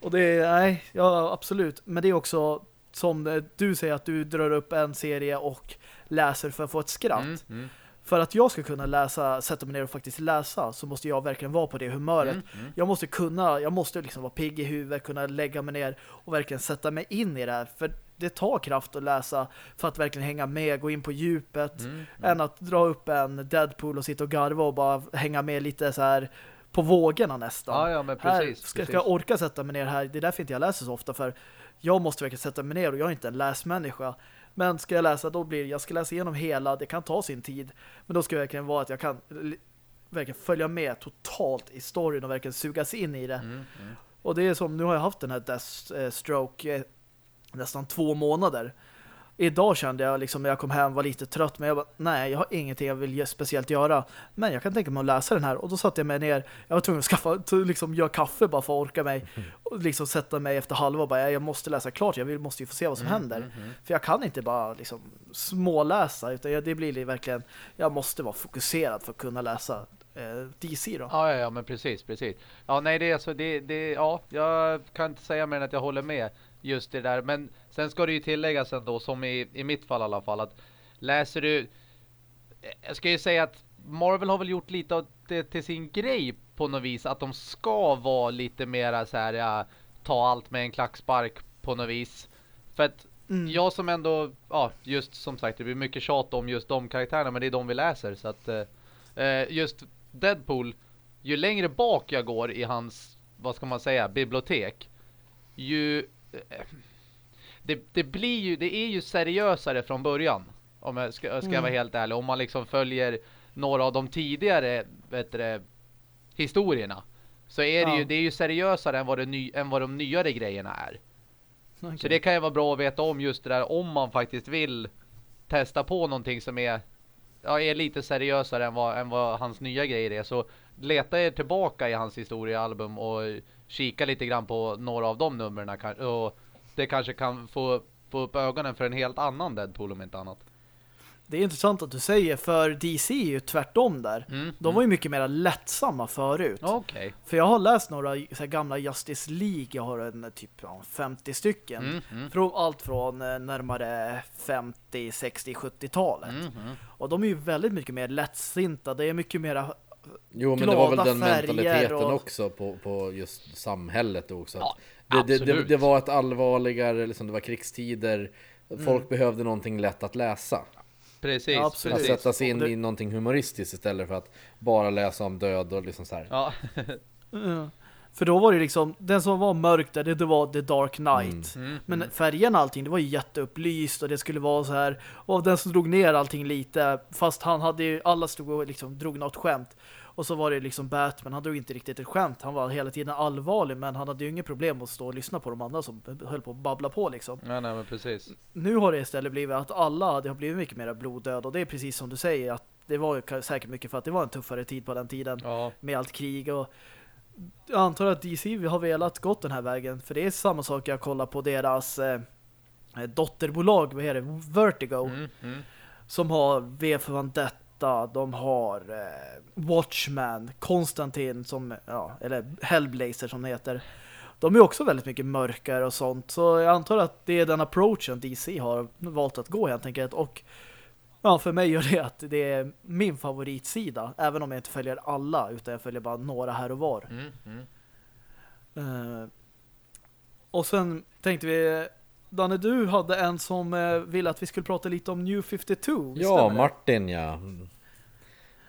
Och det är, nej, ja absolut. Men det är också som eh, du säger att du drar upp en serie och läser för att få ett skratt. Mm, mm, För att jag ska kunna läsa, sätta mig ner och faktiskt läsa så måste jag verkligen vara på det humöret. mm, mm. Jag måste kunna, jag måste liksom vara pigg i huvudet, kunna lägga mig ner och verkligen sätta mig in i det här. För det tar kraft att läsa för att verkligen hänga med, gå in på djupet. Mm, Än att dra upp en Deadpool och sitta och garva och bara hänga med lite så här på vågorna nästan. Ja, ja, men här precis. ska, precis. ska jag orka sätta mig ner här. Det är därför inte jag läser så ofta för jag måste verkligen sätta mig ner och jag är inte en läsmänniska. Men ska jag läsa då blir jag ska läsa igenom hela, det kan ta sin tid. Men då ska det verkligen vara att jag kan verkligen följa med totalt i storyn och verkligen sugas in i det. Mm, mm. Och det är som, nu har jag haft den här Deathstroke eh, nästan två månader. Idag kände jag liksom när jag kom hem var lite trött men jag bara, nej jag har ingenting jag vill speciellt göra. Men jag kan tänka mig att läsa den här och då satte jag mig ner. Jag var tvungen att skaffa, liksom göra kaffe bara för att orka mig. Och liksom sätta mig efter halva och bara, jag måste läsa klart, jag vill, måste ju få se vad som händer. mm, mm. För jag kan inte bara liksom småläsa utan jag, det blir verkligen, jag måste vara fokuserad för att kunna läsa eh, DC då. Ja, ja, ja, men precis, precis. Ja, nej, det är så, det, det, ja, jag kan inte säga mer än att jag håller med just det där. Men sen ska det ju tilläggas ändå, som i, i mitt fall i alla fall, att läser du, jag ska ju säga att Marvel har väl gjort lite av det till sin grej på något vis, att de ska vara lite mera så här, ja, ta allt med en klackspark på något vis. För att Mm. jag som ändå, ja, just som sagt, det blir mycket tjat om just de karaktärerna, men det är de vi läser, så att eh, eh, just Deadpool, ju längre bak jag går i hans, vad ska man säga, bibliotek, ju eh, det, det blir ju, det är ju seriösare från början, om jag ska, ska jag vara Mm. helt ärlig, om man liksom följer några av de tidigare, vet du, historierna, så är det Ja. ju, det är ju seriösare än vad, det ny, än vad de nyare grejerna är. Okej. Så det kan ju vara bra att veta om just det där om man faktiskt vill testa på någonting som är, ja, är lite seriösare än vad, än vad hans nya grejer är. Så leta er tillbaka i hans historiealbum och kika lite grann på några av de numren. Och det kanske kan få, få upp ögonen för en helt annan Deadpool om inte annat. Det är intressant att du säger, för DC är ju tvärtom där. Mm, De var ju mycket mer lättsamma förut. Okej. För jag har läst några gamla Justice League, jag har en typ ja, 50 stycken. Mm, mm, Från allt från eh, närmare 50, 60, 70-talet. mm, mm. Och de är ju väldigt mycket mer lättsinta. Det är mycket mer Jo men det var väl den mentaliteten och- också på, på just samhället också. Ja, det, det, det, det var ett allvarligare, liksom, det var krigstider. Folk Mm. behövde någonting lätt att läsa. Precis, Ja, Att absolut. precis. sätta sig in Det- i någonting humoristiskt istället för att bara läsa om död och liksom så här. Ja, Ja. För då var det liksom, den som var mörk där, det, var The Dark Knight. mm, Men färgerna och allting, det var ju jätteupplyst och det skulle vara så här. Och den som drog ner allting lite, fast han hade ju, alla stod och liksom drog något skämt. Och så var det liksom Batman, han drog inte riktigt ett skämt. Han var hela tiden allvarlig, men han hade ju inget problem att stå och lyssna på de andra som höll på att babbla på liksom. nej, nej, men precis. Nu har det istället blivit att alla, det har blivit mycket mer bloddöd och det är precis som du säger att det var ju säkert mycket för att det var en tuffare tid på den tiden Ja, med allt krig och jag antar att DC har velat gått den här vägen för det är samma sak jag kollar på deras eh, dotterbolag, vad heter det, Vertigo mm, mm. som har V för intressanta. De har eh, Watchman, Konstantin som, ja, eller Hellblazer som det heter. De är också väldigt mycket mörkare och sånt. Så jag antar att det är den approachen DC har valt att gå helt enkelt. Och ja, för mig gör det att det är min favoritsida. Även om jag inte följer alla utan jag följer bara några här och var. Mm, mm. Eh, och sen tänkte vi Danne, du hade en som eh, ville att vi skulle prata lite om New 52. Ja? Martin ja.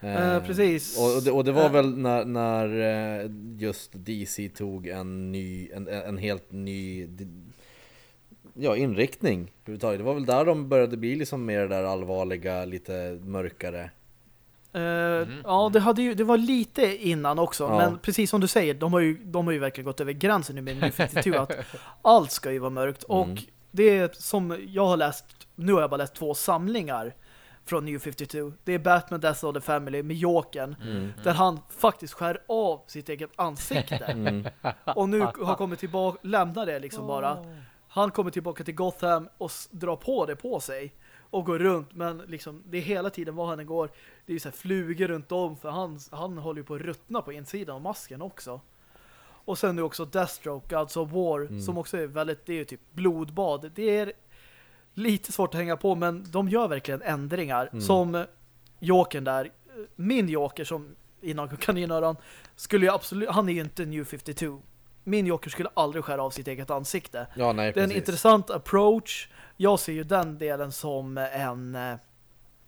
Eh, precis. Och, och, det, och det var Eh. väl när, när eh, just DC tog en ny, en, en helt ny ja, inriktning överhuvudtaget. Det var väl där de började bli liksom mer det där allvarliga, lite mörkare. Eh, Ja, det, hade ju, det var lite innan också. Ja. Men precis som du säger, de har, ju, de har ju verkligen gått över gränsen nu med New 52. att allt ska ju vara mörkt. Mm. Och det är som jag har läst, nu har jag bara läst två samlingar från New 52. Det är Batman Death of the Family med Jokern. Mm. Där han faktiskt skär av sitt eget ansikte. Mm. Och nu har kommit tillbaka, lämnar det liksom bara. Han kommer tillbaka till Gotham och drar på det på sig. Och går runt, men liksom det är hela tiden vad han går. Det är ju så här flugor runt om för han, han håller ju på att ruttna på insidan av masken också. Och sen nu också Deathstroke, Gods of War, som också är väldigt, det är ju typ blodbad. Det är lite svårt att hänga på, men de gör verkligen ändringar. Som Jokern där, min Joker som innan kaninöron skulle ju absolut, han är ju inte New 52. Min Joker skulle aldrig skära av sitt eget ansikte. Ja, nej, Det är en intressant approach. Jag ser ju den delen som en eh,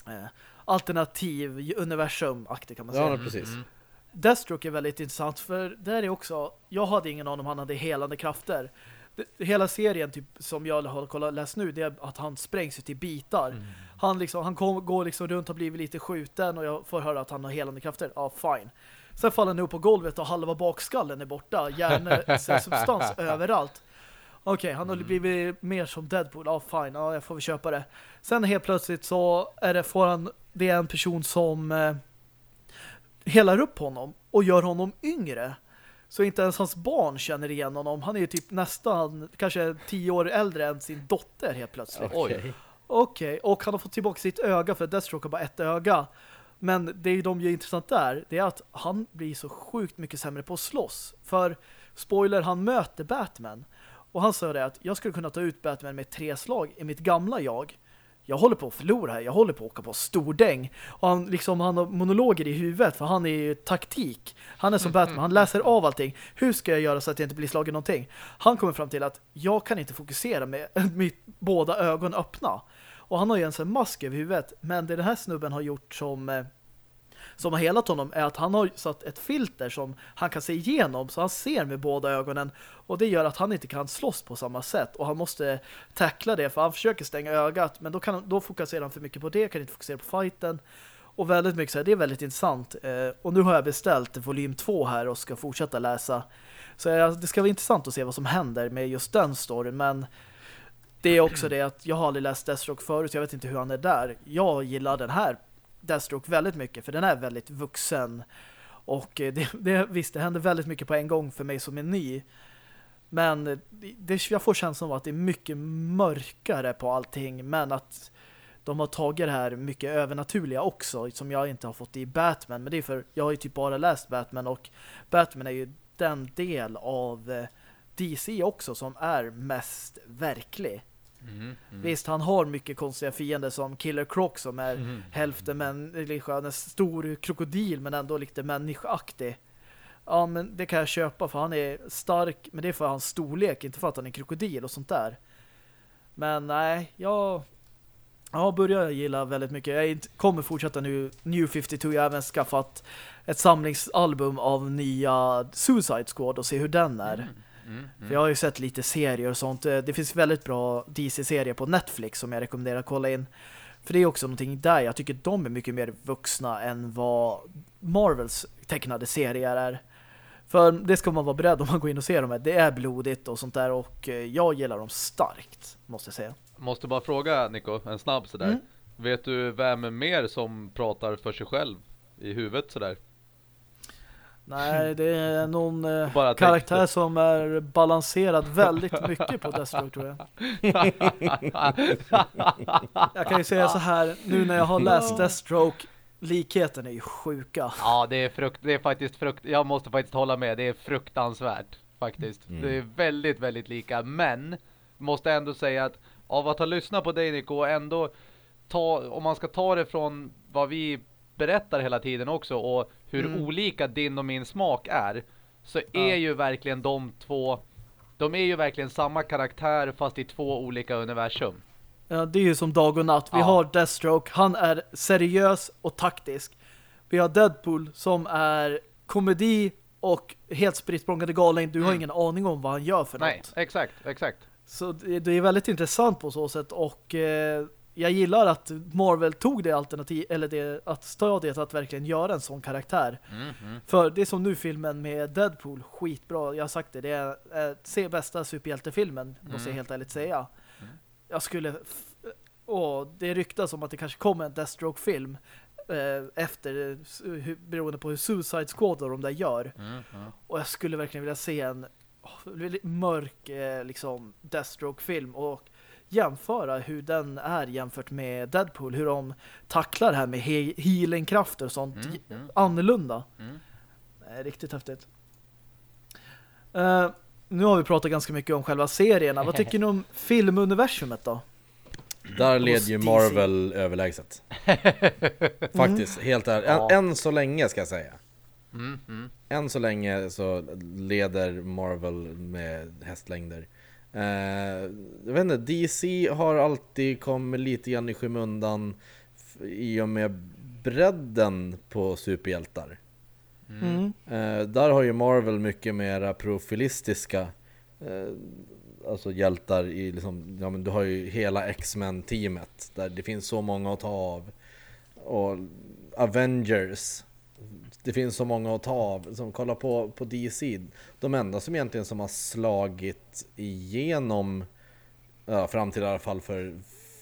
eh, alternativ universum-aktig kan man säga. Ja, precis. Mm. Deathstroke är väldigt intressant för där är också, jag hade ingen aning om han hade helande krafter. Det, hela serien typ, som jag har kollat, läst nu det är att han sprängs ut i bitar. Mm. Han liksom, han kom, går liksom runt och blivit lite skjuten och jag får höra att han har helande krafter. Ja, fine. Sen faller han upp på golvet och halva bakskallen är borta. Hjärnesubstans överallt. Okej, han har blivit mer som Deadpool. Ja, fine. Ja, jag får väl köpa det. Sen helt plötsligt så är det, får han, det är en person som eh, helar upp honom och gör honom yngre. Så inte ens hans barn känner igen honom. Han är ju typ nästan kanske tio år äldre än sin dotter helt plötsligt. Oj. Okej, och han har fått tillbaka sitt öga för Deathstroke har bara ett öga. Men det de gör intressant där, det är att han blir så sjukt mycket sämre på att slåss. För, spoiler, han möter Batman. Och han sa det att jag skulle kunna ta ut Batman med tre slag i mitt gamla jag. Jag håller på att förlora här, jag håller på att åka på stordäng. Och han, liksom, han har monologer i huvudet för han är ju taktik. Han är som Batman, han läser av allting. Hur ska jag göra så att jag inte blir slagen någonting? Han kommer fram till att jag kan inte fokusera med mitt båda ögon öppna. Och han har ju en sån mask över huvudet. Men det den här snubben har gjort som eh, som har helat honom är att han har satt ett filter som han kan se igenom så han ser med båda ögonen. Och det gör att han inte kan slåss på samma sätt och han måste tackla det för han försöker stänga ögat men då, kan, då fokuserar han för mycket på det, kan inte fokusera på fighten. Och väldigt mycket så här, det är väldigt intressant. Eh, och nu har jag beställt volym 2 här och ska fortsätta läsa. Så eh, det ska vara intressant att se vad som händer med just den storyn men det är också det att jag har aldrig läst Deathstroke förut, jag vet inte hur han är där. Jag gillar den här Deathstroke väldigt mycket för den är väldigt vuxen och eh, det, det, visst, det händer väldigt mycket på en gång för mig som är ny. Men eh, det, jag får känslan av att det är mycket mörkare på allting men att de har tagit det här mycket övernaturliga också som jag inte har fått i Batman. Men det är för jag har ju typ bara läst Batman och Batman är ju den del av eh, DC också som är mest verklig. Mm. Mm. Visst, han har mycket konstiga fiender som Killer Croc som är Mm. hälften människa, en stor krokodil men ändå lite människoaktig. Ja, men det kan jag köpa för han är stark, men det är för hans storlek, inte för att han är krokodil och sånt där. Men nej, jag jag börjar gilla väldigt mycket. Jag kommer fortsätta nu New 52. Jag har även skaffat ett samlingsalbum av nya Suicide Squad och se hur den är. Mm. För jag har ju sett lite serier och sånt. Eh, Det finns väldigt bra DC-serier på Netflix som jag rekommenderar att kolla in. För det är också någonting där jag tycker de är mycket mer vuxna än vad Marvels tecknade serier är. För det ska man vara beredd om man går in och ser dem här. Det är blodigt och sånt där och eh, jag gillar dem starkt, måste jag säga. Måste bara fråga Nico, en snabb sådär. Mm. Vet du vem mer som pratar för sig själv i huvudet sådär? Nej, det är någon eh, Bara karaktär tänkte. som är balanserad väldigt mycket på Deathstroke tror jag. Jag kan ju säga så här, nu när jag har läst Deathstroke likheten är ju sjuka. Ja, det är, frukt, det är faktiskt frukt. Jag måste faktiskt hålla med. Det är fruktansvärt faktiskt. Mm. Det är väldigt, väldigt lika. Men måste ändå säga att av att ha lyssnat på dig Nico och ändå ta, om man ska ta det från vad vi berättar hela tiden också och hur Mm. olika din och min smak är så Ja. är ju verkligen de två de är ju verkligen samma karaktär fast i två olika universum. Ja, det är ju som dag och natt. Vi Ja. har Deathstroke, han är seriös och taktisk. Vi har Deadpool som är komedi och helt spritt språngande galen. Du har Mm. ingen aning om vad han gör för Nej, något. exakt, exakt. Så det, det är väldigt intressant på så sätt och eh, jag gillar att Marvel tog det alternativ eller det, att stadiet att verkligen göra en sån karaktär. Mm, mm. För det är som nu filmen med Deadpool, skitbra. Jag har sagt det, det är eh, se bästa superhjältefilmen, måste jag Mm. helt ärligt säga. Mm. Jag skulle... Åh, det ryktas om att det kanske kommer en Deathstroke-film eh, efter, eh, hur, beroende på hur Suicide Squad och de där gör. Mm, mm. Och jag skulle verkligen vilja se en mörk eh, liksom Deathstroke-film och jämföra hur den är jämfört med Deadpool, hur de tacklar det här med he healingkrafter och sånt Mm, mm. annorlunda. Mm. Nej, riktigt häftigt. Eh, nu har vi pratat ganska mycket om själva serierna. Vad tycker ni om filmuniversumet då? Där leder ju DC. Marvel överlägset. Faktiskt, helt ärligt. Än, Ja. än så länge ska jag säga. Mm, mm. Än så länge så leder Marvel med hästlängder. Eh, jag vet inte, DC har alltid kommit lite grann i skymundan i och med bredden på superhjältar. Mm. Eh, där har ju Marvel mycket mera profilistiska eh, alltså hjältar i liksom, ja men du har ju hela X-Men-teamet där det finns så många att ta av. Och Avengers, det finns så många att ta av. Som kollar på, på DC, de enda som egentligen som har slagit igenom, ja, fram till i alla fall för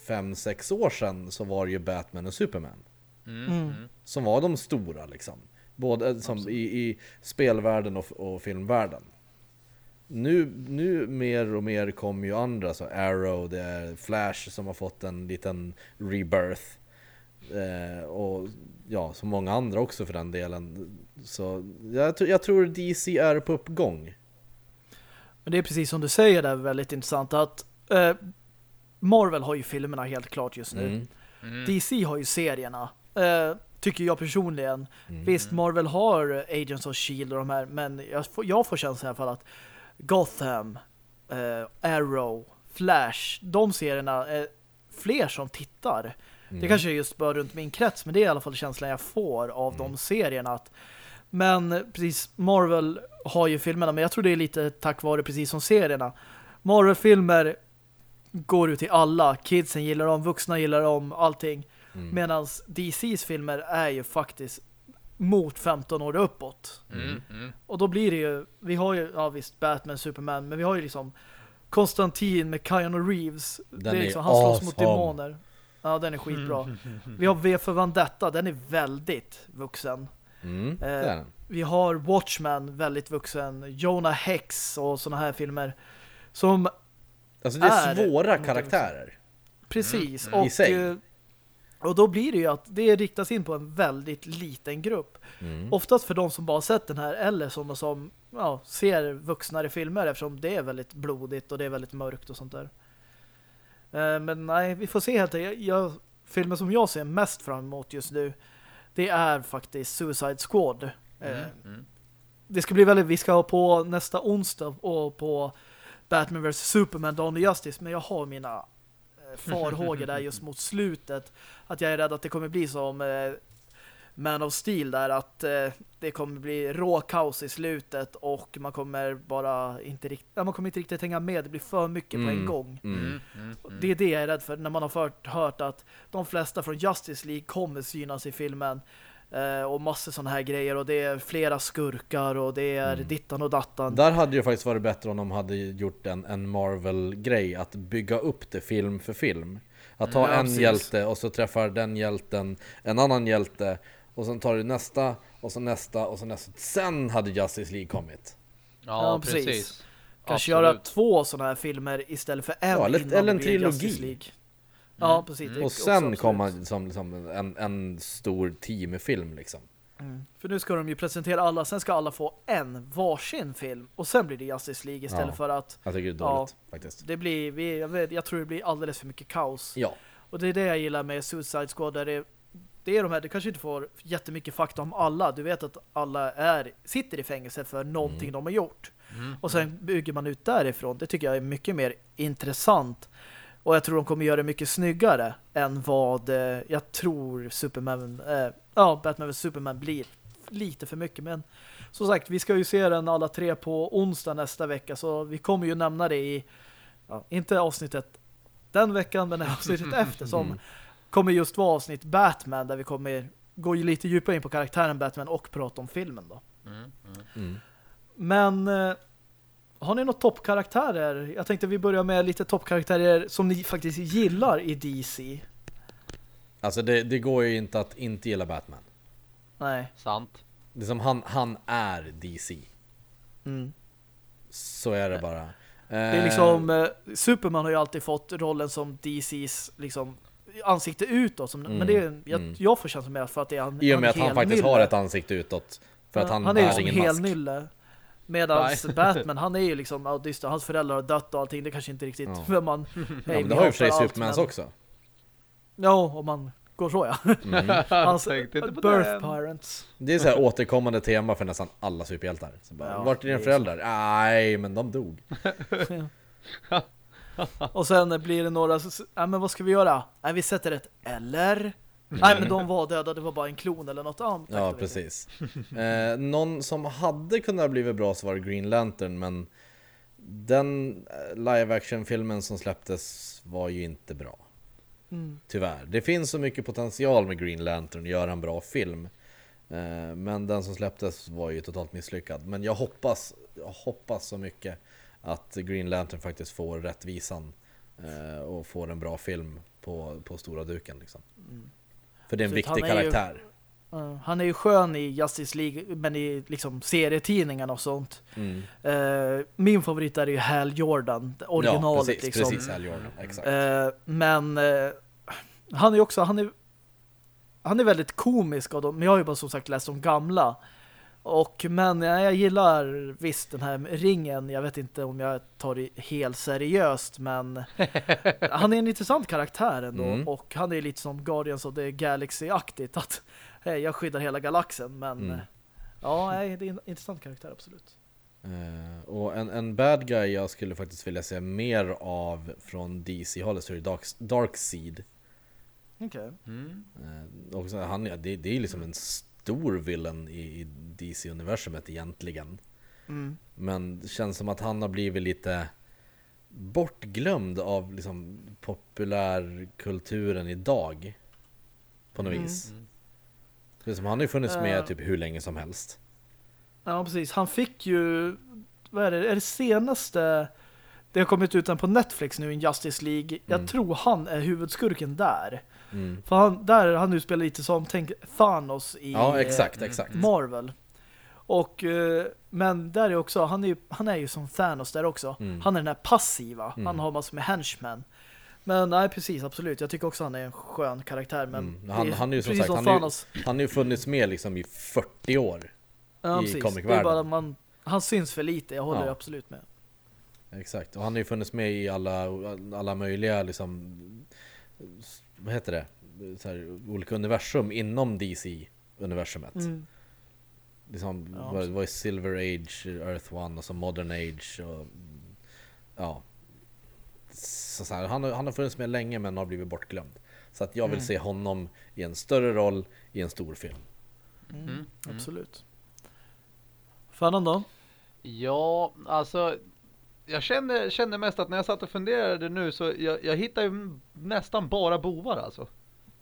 5-6 år sedan så var det ju Batman och Superman. Mm, Mm. mm. Som var de stora liksom. Både som i, i spelvärlden och, och filmvärlden. Nu, nu mer och mer kommer ju andra, så Arrow, det är Flash som har fått en liten rebirth. Eh, och ja, så många andra också för den delen. Så jag, jag tror DC är på uppgång. Men det är precis som du säger där väldigt intressant att eh, Marvel har ju filmerna helt klart just nu. Mm. Mm. DC har ju serierna. Eh, tycker jag personligen. Mm. Visst, Marvel har Agents of S.H.I.E.L.D. och de här, men jag får, jag får känslan i alla fall att Gotham, eh, Arrow, Flash, de serierna är fler som tittar. Mm. Det kanske är just bara runt min krets, men det är i alla fall känslan jag får av Mm. de serierna. Att, men precis, Marvel har ju filmerna, men jag tror det är lite tack vare precis som serierna. Marvel-filmer går ut till alla. Kidsen gillar dem, vuxna gillar dem, allting. Mm. Medan DCs filmer är ju faktiskt mot 15 år uppåt. Mm, mm. Och då blir det ju, vi har ju, ja visst, Batman, Superman, men vi har ju liksom Konstantin med Keanu Reeves. Den det är är liksom, han slåss mot demoner. Ja, den är skitbra. Vi har V för Vendetta, den är väldigt vuxen. Mm, Eh. Vi har Watchmen, väldigt vuxen. Jonah Hex och såna här filmer. Som, Alltså det är är svåra karaktärer. precis. Mm, Och, eh, och då blir det ju att det riktas in på en väldigt liten grupp. Mm. Oftast för de som bara sett den här eller som, som ja, ser vuxnare filmer eftersom det är väldigt blodigt och det är väldigt mörkt och sånt där. Eh, Men nej, vi får se helt enkelt. Jag, jag, filmen som jag ser mest fram emot just nu det är faktiskt Suicide Squad. Eh, Mm, mm. Det ska bli väldigt, vi ska ha på nästa onsdag och på Batman vs Superman Dawn of Justice, men jag har mina eh, farhågor där just mot slutet att jag är rädd att det kommer bli som Man of Steel där att eh, det kommer bli råkaos i slutet och man kommer bara inte riktigt man kommer inte riktigt hänga med, det blir för mycket på en Mm. gång. Mm. Mm, mm, mm. Det är det jag är rädd för när man har fört, hört att de flesta från Justice League kommer synas i filmen eh, och massor sådana här grejer och det är flera skurkar och det är Mm. dittan och dattan. Där hade det ju faktiskt varit bättre om de hade gjort en, en Marvel-grej Att bygga upp det film för film Att ta Mm, ja, en precis. hjälte och så träffar den hjälten en annan hjälte Och sen tar du nästa och så nästa och så nästa Sen hade Justice League kommit Ja, Ja, precis. precis. Kanske Absolut. göra två sådana här filmer istället för en Ja, eller- eller en trilogi. League. Ja, precis. Är Och sen absolut. kom han som, som en, en stor teamfilm liksom. För nu ska de ju presentera alla, sen ska alla få en varsin film. Och sen blir det Justice League istället Ja. för att Jag tycker det är Ja. dåligt faktiskt. det blir, vi, jag, vet, jag tror det blir alldeles för mycket kaos. Ja. Och det är det jag gillar med Suicide Squad där det, det är de här, du kanske inte får jättemycket fakta om alla. Du vet att alla är, sitter i fängelse för någonting de har gjort. Och sen bygger man ut därifrån. Det tycker jag är mycket mer intressant. Och jag tror de kommer göra det mycket snyggare än vad eh, jag tror Superman, eh, ja, Batman vs Superman blir lite för mycket. Men som sagt, vi ska ju se den alla tre på onsdag nästa vecka. Så vi kommer ju nämna det i, ja, inte avsnittet den veckan, men avsnittet efter som kommer just vara avsnitt Batman där vi kommer gå lite djupare in på karaktären Batman och prata om filmen då. Mm. Men eh, har ni något toppkaraktärer? Jag tänkte vi börjar med lite toppkaraktärer som ni faktiskt gillar i DC. Alltså det, det går ju inte att inte gilla Batman. Nej. Sant. Det är som han, han är DC. Mm. Så är det bara. Det är Eh, liksom eh, Superman har ju alltid fått rollen som DCs liksom ansikte utåt som, men det är, jag, mm. jag får känsla med för att det är han, I och med att han faktiskt helnylle. har ett ansikte utåt. För att Ja, han, han är ju som helnylle. Medan. Batman, han är ju liksom autist och hans föräldrar har dött och allting. Det kanske inte riktigt Ja. vem man... Ja, Hej, men det har ju för sig Supermans men- också. Ja, om man går så ja. Mm. På birth den. parents. Det är så här återkommande tema för nästan alla superhjältar. Så bara, Ja, Vart är dina föräldrar? Nej, men de dog. Och sen blir det några Nej men vad ska vi göra? Nej vi sätter ett eller Nej men de var döda, det var bara en klon eller något annat Ja, precis. Eh, någon som hade kunnat bli bra så var Green Lantern, men den eh, live action-filmen som släpptes var ju inte bra. Mm. Tyvärr. Det finns så mycket potential med Green Lantern att göra en bra film. Eh, men den som släpptes var ju totalt misslyckad. Men jag hoppas, jag hoppas så mycket att Green Lantern faktiskt får rättvisan eh, och får en bra film på, på stora duken. Liksom. För det är en Så viktig är ju- karaktär. Ja, Han är ju skön i Justice League men i liksom serietidningarna och sånt Mm. Eh, Min favorit är ju Hal Jordan Originalet ja, precis, liksom precis, Hal Jordan, exakt. Eh, Men eh, Han är ju också Han är Han är väldigt komisk av dem Men jag har ju bara som sagt läst de gamla och men ja, jag gillar visst den här ringen. Jag vet inte om jag tar det helt seriöst men han är en intressant karaktär ändå Mm. och han är lite som Guardians of the Galaxy-aktigt att hej, jag skyddar hela galaxen men Mm. ja, nej, det är en intressant karaktär absolut. Eh, och en, en bad guy jag skulle faktiskt vilja se mer av från DC-hållet så är det Dark, Darkseid. Okej. Mm. Eh, och så han, ja, det, det är liksom en stor villain i, i DC-universumet egentligen. Mm. Men det känns som att han har blivit lite bortglömd av liksom populärkulturen idag. På något Mm. vis. Det är som han har ju funnits Eh. med typ hur länge som helst. Ja, precis. Han fick ju vad är det, är det senaste det har kommit ut den på Netflix nu i Justice League. Jag Mm. tror han är huvudskurken där. Mm. För han, där han nu spelar lite som tänk Thanos i Ja, eh, exakt, exakt. Marvel. Och eh, men där är också han är ju, han är ju som Thanos där också. Mm. Han är den här passiva. Mm. Han har massor med henchmen. Men nej, precis, absolut. Jag tycker också han är en skön karaktär. Men Mm. Han- han är ju som sagt, han är ju- Thanos. Han har ju funnits med liksom i 40 år. ja, i precis. comicvärlden. Han syns för lite. Jag håller Ja. absolut med. Exakt, och han har ju funnits med i alla, alla möjliga liksom, vad heter det? Så här, olika universum inom DC-universumet. Mm. Liksom, Ja, vad är Silver Age, Earth One och så Modern Age och ja. Så, så här, han, har, han har funnits med länge men har blivit bortglömd. Så att jag vill Mm. se honom i en större roll i en stor film. Mm. Mm. Absolut. Fannan då? Ja, alltså jag känner, känner mest att när jag satt och funderade nu så jag, jag hittar ju nästan bara bovar alltså.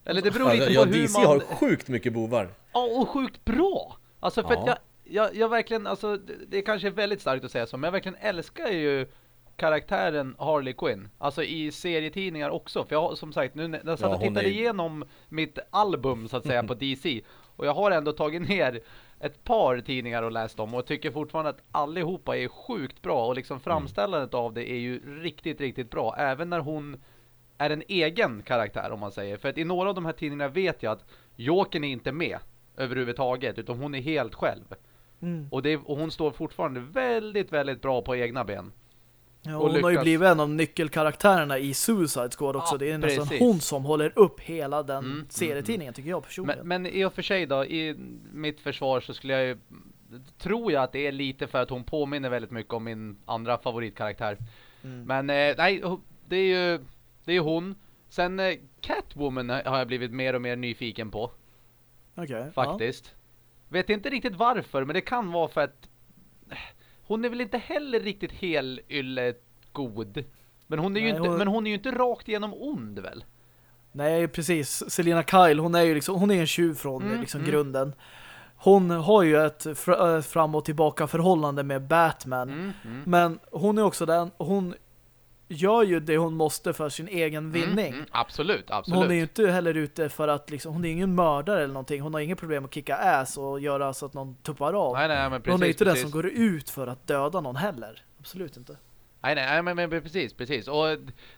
Eller det beror lite Ja, på hur DC man... har sjukt mycket bovar. Ja, och sjukt bra! Alltså för Ja. att jag, jag, jag verkligen, alltså det, det kanske är väldigt starkt att säga så, men jag verkligen älskar ju karaktären Harley Quinn. Alltså i serietidningar också. För jag har som sagt, nu när jag satt Ja, och tittade är- igenom mitt album så att säga på DC. Och jag har ändå tagit ner ett par tidningar och läst dem och tycker fortfarande att allihopa är sjukt bra och liksom framställandet av det är ju riktigt, riktigt bra. Även när hon är en egen karaktär om man säger. För att i några av de här tidningarna vet jag att Jokern är inte med överhuvudtaget utan hon är helt själv. Mm. Och, det, och hon står fortfarande väldigt, väldigt bra på egna ben. Ja, hon har ju lyckas- blivit en av nyckelkaraktärerna i Suicide Squad också. Ja, det är nästan precis. hon som håller upp hela den Mm, mm, serietidningen tycker jag personligen. Men, men i och för sig då, i mitt försvar så skulle jag ju tror jag att det är lite för att hon påminner väldigt mycket om min andra favoritkaraktär. Mm. Men eh, nej, det är ju det är hon. Sen eh, Catwoman har jag blivit mer och mer nyfiken på Okej, faktiskt. Vet inte riktigt varför, men det kan vara för att eh, hon är väl inte heller riktigt hel ylle god. Men hon är ju Nej, inte hon- men hon är ju inte rakt igenom ond väl? Nej, precis. Selina Kyle, hon är ju liksom, hon är en tjuv från Mm, liksom mm. grunden. Hon har ju ett fr- fram och tillbaka förhållande med Batman. Mm, mm. Men hon är också den, hon gör ju det hon måste för sin egen vinning. Mm, mm, absolut, Men absolut. hon är ju inte heller ute för att liksom, hon är ingen mördare eller någonting. Hon har inga problem att kicka ass och göra så att någon tuppar av. Nej, nej, men precis. hon är ju inte den precis. som går ut för att döda någon heller. Absolut inte. Nej, nej, men, men precis, precis. Och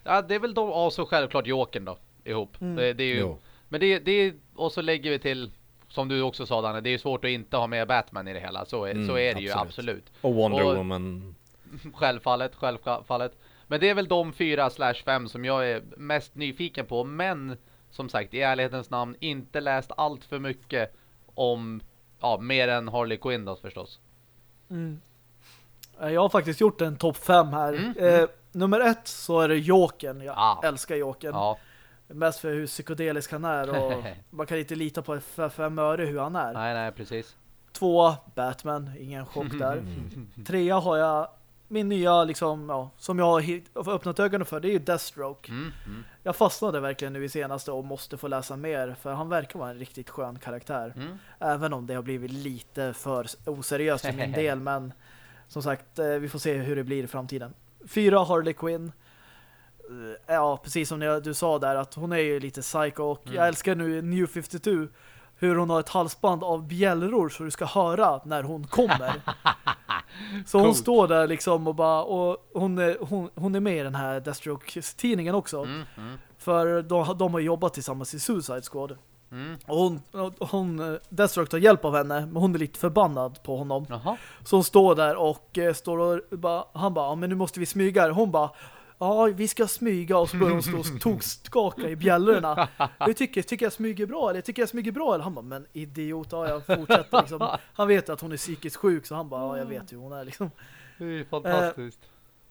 ja, det är väl de, och så självklart Jokern då, ihop. Mm. Det, det är ju, Jo. men det, det är, och så lägger vi till, som du också sa Danne, det är ju svårt att inte ha med Batman i det hela. Så är, Mm, så är det ju absolut. absolut. Och Wonder Och- Woman. Självfallet, självfallet. Men det är väl de fyra slash fem som jag är mest nyfiken på. Men som sagt, i ärlighetens namn, inte läst allt för mycket om, ja, mer än Harley Quinn då förstås. Mm. Eh, Jag har faktiskt gjort en topp fem här. Mm, Eh, nummer ett så är det Jokern. Jag Ah. älskar Jokern. Ja, Mest för hur psykedelisk han är och man kan inte lita på för fem öre hur han är. nej, nej, precis. Två, Batman. Ingen chock där. Trea har jag min nya liksom, ja, som jag har öppnat ögonen för, det är ju Deathstroke. Mm, mm, Jag fastnade verkligen nu i senaste och måste få läsa mer för han verkar vara en riktigt skön karaktär. mm. Även om det har blivit lite för oseriöst för min del. Men som sagt, eh, vi får se hur det blir i framtiden. Fyra, Harley Quinn. Eh, Ja, precis som du sa där, att hon är ju lite psycho. Och Mm. jag älskar nu New 52 hur hon har ett halsband av bjällror så du ska höra när hon kommer. så hon Coolt. står där liksom och bara, och hon är, hon, hon är med i den här Deathstroke-tidningen också. Mm, mm, För de, de har jobbat tillsammans i Suicide Squad. mm. Och hon, hon Deathstroke tar hjälp av henne, men hon är lite förbannad på honom. Jaha. Så hon står där och eh, står och bara, han bara, men nu måste vi smyga. Hon bara, ja vi ska smyga och så börjar hon stå och tokskaka i bjällrorna. Jag tycker, tycker jag smyger bra eller tycker jag smyger bra eller han bara, men idiot, ja jag fortsätter liksom. Han vet att hon är psykiskt sjuk så han bara, ja jag vet hur hon är liksom. Det är fantastiskt.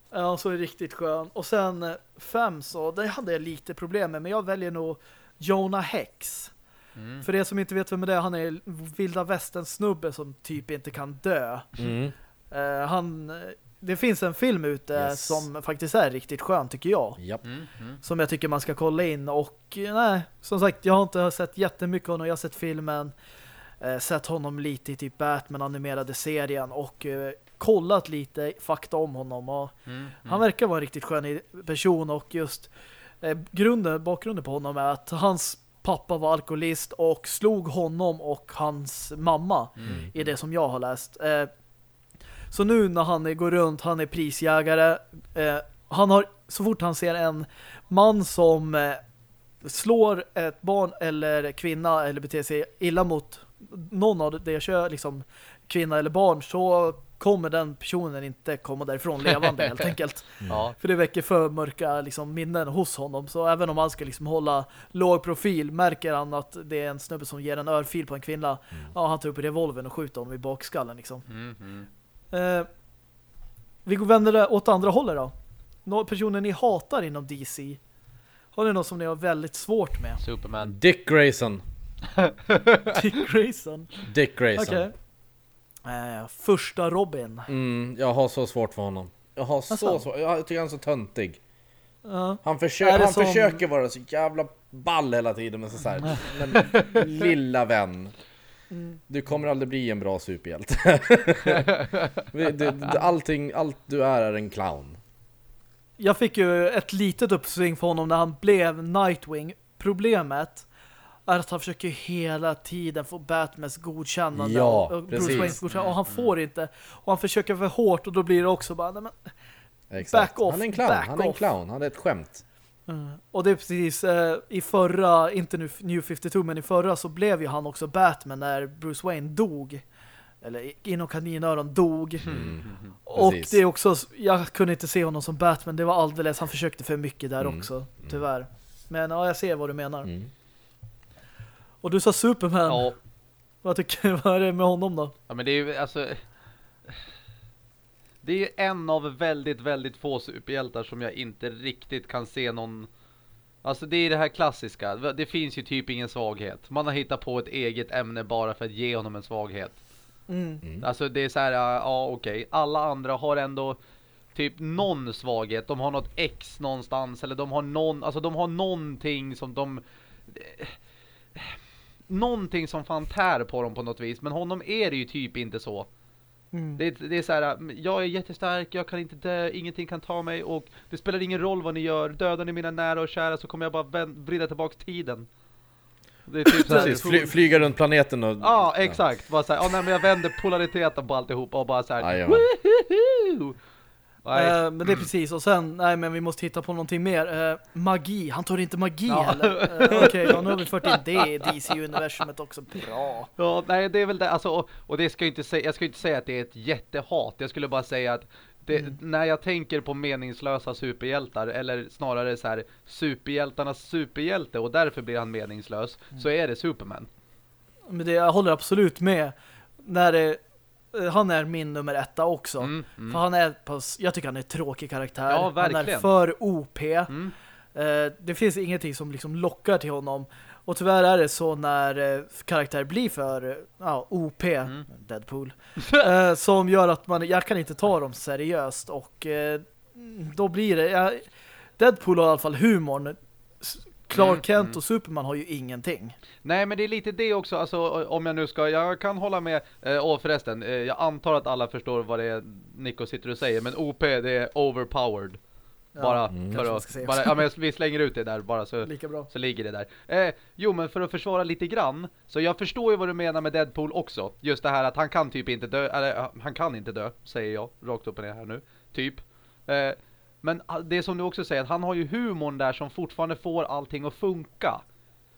Ja, så är riktigt skön. Och sen eh, fem så, det hade jag lite problem med, men jag väljer nog Jonah Hex. Mm. För det som inte vet vem det är, han är vilda västern snubbe som typ inte kan dö. Mm. Eh, han, det finns en film ute Yes. som faktiskt är riktigt skön tycker jag. Japp. Mm, mm. Som jag tycker man ska kolla in. Och nej, som sagt, jag har inte sett jättemycket honom. Jag har sett filmen, eh, sett honom lite i typ Batman animerade serien och eh, kollat lite fakta om honom. Och Mm, han verkar vara en riktigt skön person och just eh, grunden, bakgrunden på honom är att hans pappa var alkoholist och slog honom och hans mamma Mm. i det som jag har läst. Eh, så nu när han går runt, han är prisjägare, eh, han har, så fort han ser en man som eh, slår ett barn eller kvinna eller beter sig illa mot någon av det jag kör, liksom kvinna eller barn, så kommer den personen inte komma därifrån levande helt enkelt. Ja. För det väcker för mörka liksom, minnen hos honom. Så även om han ska liksom hålla låg profil märker han att det är en snubbe som ger en örfil på en kvinna. Ja, han tar upp revolvern och skjuter honom i bakskallen liksom. Mm, mm. Eh, vi går vänder det åt andra hållet då. Några personer ni hatar inom DC. Har ni något som ni har väldigt svårt med? Superman. Dick Grayson. Dick Grayson. Dick Grayson. Okej. Eh, första Robin. Mm, jag har så svårt för honom. Jag har så Asså? svårt. Jag tycker han är så töntig. Ja. Han, försö Är det han som- försöker vara så jävla ball hela tiden men så, så här, men lilla vän. Mm. Du kommer aldrig bli en bra superhjälte. Du- du- du- Allting, allt du är är en clown. Jag fick ju ett litet uppsving för honom när han blev Nightwing. Problemet är att han försöker hela tiden få Batmans godkännande Ja, och Bruce precis. Mm. Waynes godkännande och han får inte. Och han försöker för hårt och då blir det också bara nej, men, Exakt. Back off, han är en clown, han är en clown, han är ett skämt. Mm. Och det är precis eh, i förra, inte nu New 52 men i förra så blev ju han också Batman när Bruce Wayne dog. Eller inom kaninöron dog. Mm. Och Precis. det är också, jag kunde inte se honom som Batman. Det var alldeles, han försökte för mycket där Mm. också, tyvärr. Men ja, jag ser vad du menar. Mm. Och du sa Superman. Ja, Vad tycker vad är det med honom då? Ja men det är ju alltså Det är ju en av väldigt, väldigt få superhjältar som jag inte riktigt kan se någon Alltså det är det här klassiska. Det finns ju typ ingen svaghet. Man har hittat på ett eget ämne bara för att ge honom en svaghet. Mm. Alltså det är så här, ja okej. Alla andra har ändå Typ någon svaghet. De har något X någonstans Eller de har någon, alltså de har någonting som de Någonting som fan tär på dem på något vis. Men honom är det ju typ inte så Mm. det, det är så här, jag är jättestark, jag kan inte dö, ingenting kan ta mig och det spelar ingen roll vad ni gör. Dödar ni mina nära och kära så kommer jag bara vrida tillbaka tiden. Det är typ här, Precis, fly, flyga runt planeten och... Ja, exakt. Bara så här, ja, nej, men jag vänder polariteten på alltihopa och bara så här. Eh, men det är precis. Och sen, nej men vi måste hitta på någonting mer. Eh, magi. Han tar inte magi Ja. heller. Eh, Okej, ja, nu har vi fört in det i DC-universumet också. Bra. Ja, nej det är väl det, alltså, och, och det ska jag inte säga, jag ska inte säga att det är ett jättehat, jag skulle bara säga att det, när jag tänker på meningslösa superhjältar, eller snarare så här superhjältarnas superhjälte, och därför blir han meningslös, så är det Superman. Men det, jag håller absolut med. När det, han är min nummer etta också. Mm, mm. För han är jag tycker han är tråkig karaktär. Ja, han är för OP. Mm. Eh, det finns ingenting som liksom lockar till honom. Och tyvärr är det så när eh, karaktär blir för eh, ja, OP, Mm. Deadpool, eh, som gör att man, jag kan inte ta dem seriöst. Och eh, då blir det, ja, Deadpool har i alla fall humorn. Clark Mm, Kent mm. och Superman har ju ingenting. Nej men det är lite det också, alltså om jag nu ska, jag kan hålla med, eh, och förresten, eh, jag antar att alla förstår vad det är Nico sitter och säger, men OP det är overpowered. Ja, bara Mm. för att, bara, ja men vi slänger ut det där bara så så ligger det där. Eh, jo, men för att försvara lite grann, så jag förstår ju vad du menar med Deadpool också. Just det här att han kan typ inte dö, eller eh, han kan inte dö, säger jag, rakt upp och ner här nu, typ. Eh, men det som du också säger, att han har ju humorn där som fortfarande får allting att funka.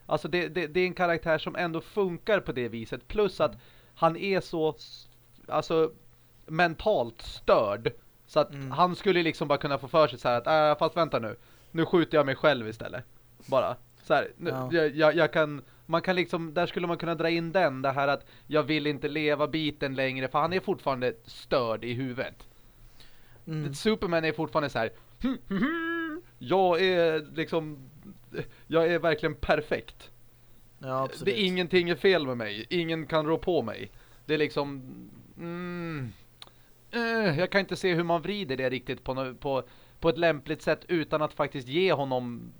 Alltså det, det, det är en karaktär som ändå funkar på det viset, plus att han är så, alltså mentalt störd. Så att Mm. han skulle liksom bara kunna få för sig så här att, äh, fast vänta nu, nu skjuter jag mig själv istället. Bara. Så här, nu, Ja. jag, jag, jag kan, man kan liksom, där skulle man kunna dra in den, det här att jag vill inte leva biten längre, för han är fortfarande störd i huvudet. Mm. Superman är fortfarande så här. Jag är liksom, jag är verkligen perfekt. Ja, absolut. Det är ingenting är fel med mig. Ingen kan rå på mig. Det är liksom... Mm, eh, jag kan inte se hur man vrider det riktigt på, på, på ett lämpligt sätt utan att faktiskt ge honom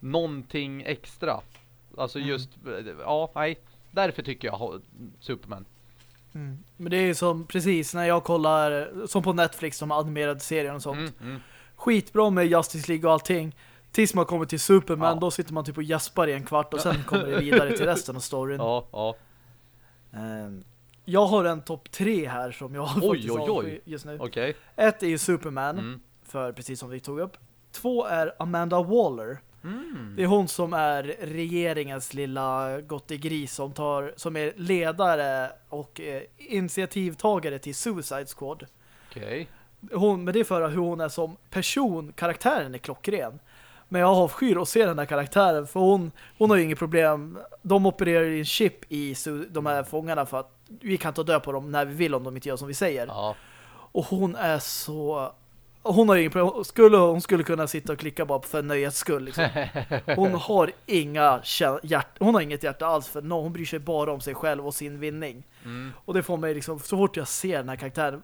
någonting extra. Alltså Mm. just... eh, Ja, nej. Därför tycker jag Superman. Mm. Men det är ju som precis när jag kollar som på Netflix, de animerade serien och sånt. Mm, mm. Skitbra med Justice League och allting. Tills man kommer till Superman, Ja. då sitter man typ och jaspar i en kvart och sen kommer det vidare till resten av storyn. Ja, ja. Ehm, Jag har en topp tre här som jag har Oj, oj, oj. just nu. Okej. Ett är ju Superman, Mm. för precis som vi tog upp. Två är Amanda Waller. Mm. Det är hon som är regeringens lilla gottegris som, tar, som är ledare och eh, initiativtagare till Suicide Squad. Okej. Hon, men det är för hur hon är som person. Karaktären är klockren. Men jag avskyr att se den här karaktären för hon, hon har ju inget problem. De opererar i en chip i de här fångarna för att vi kan ta död på dem när vi vill om de inte gör som vi säger. Ja. Och hon är så... Hon har inget problem. Skulle, hon skulle kunna sitta och klicka bara för nöjets skull. Liksom. Hon har inga kä- hjärt, Hon har inget hjärta alls för no, hon bryr sig bara om sig själv och sin vinning. Mm. Och det får mig liksom, så fort jag ser den här karaktären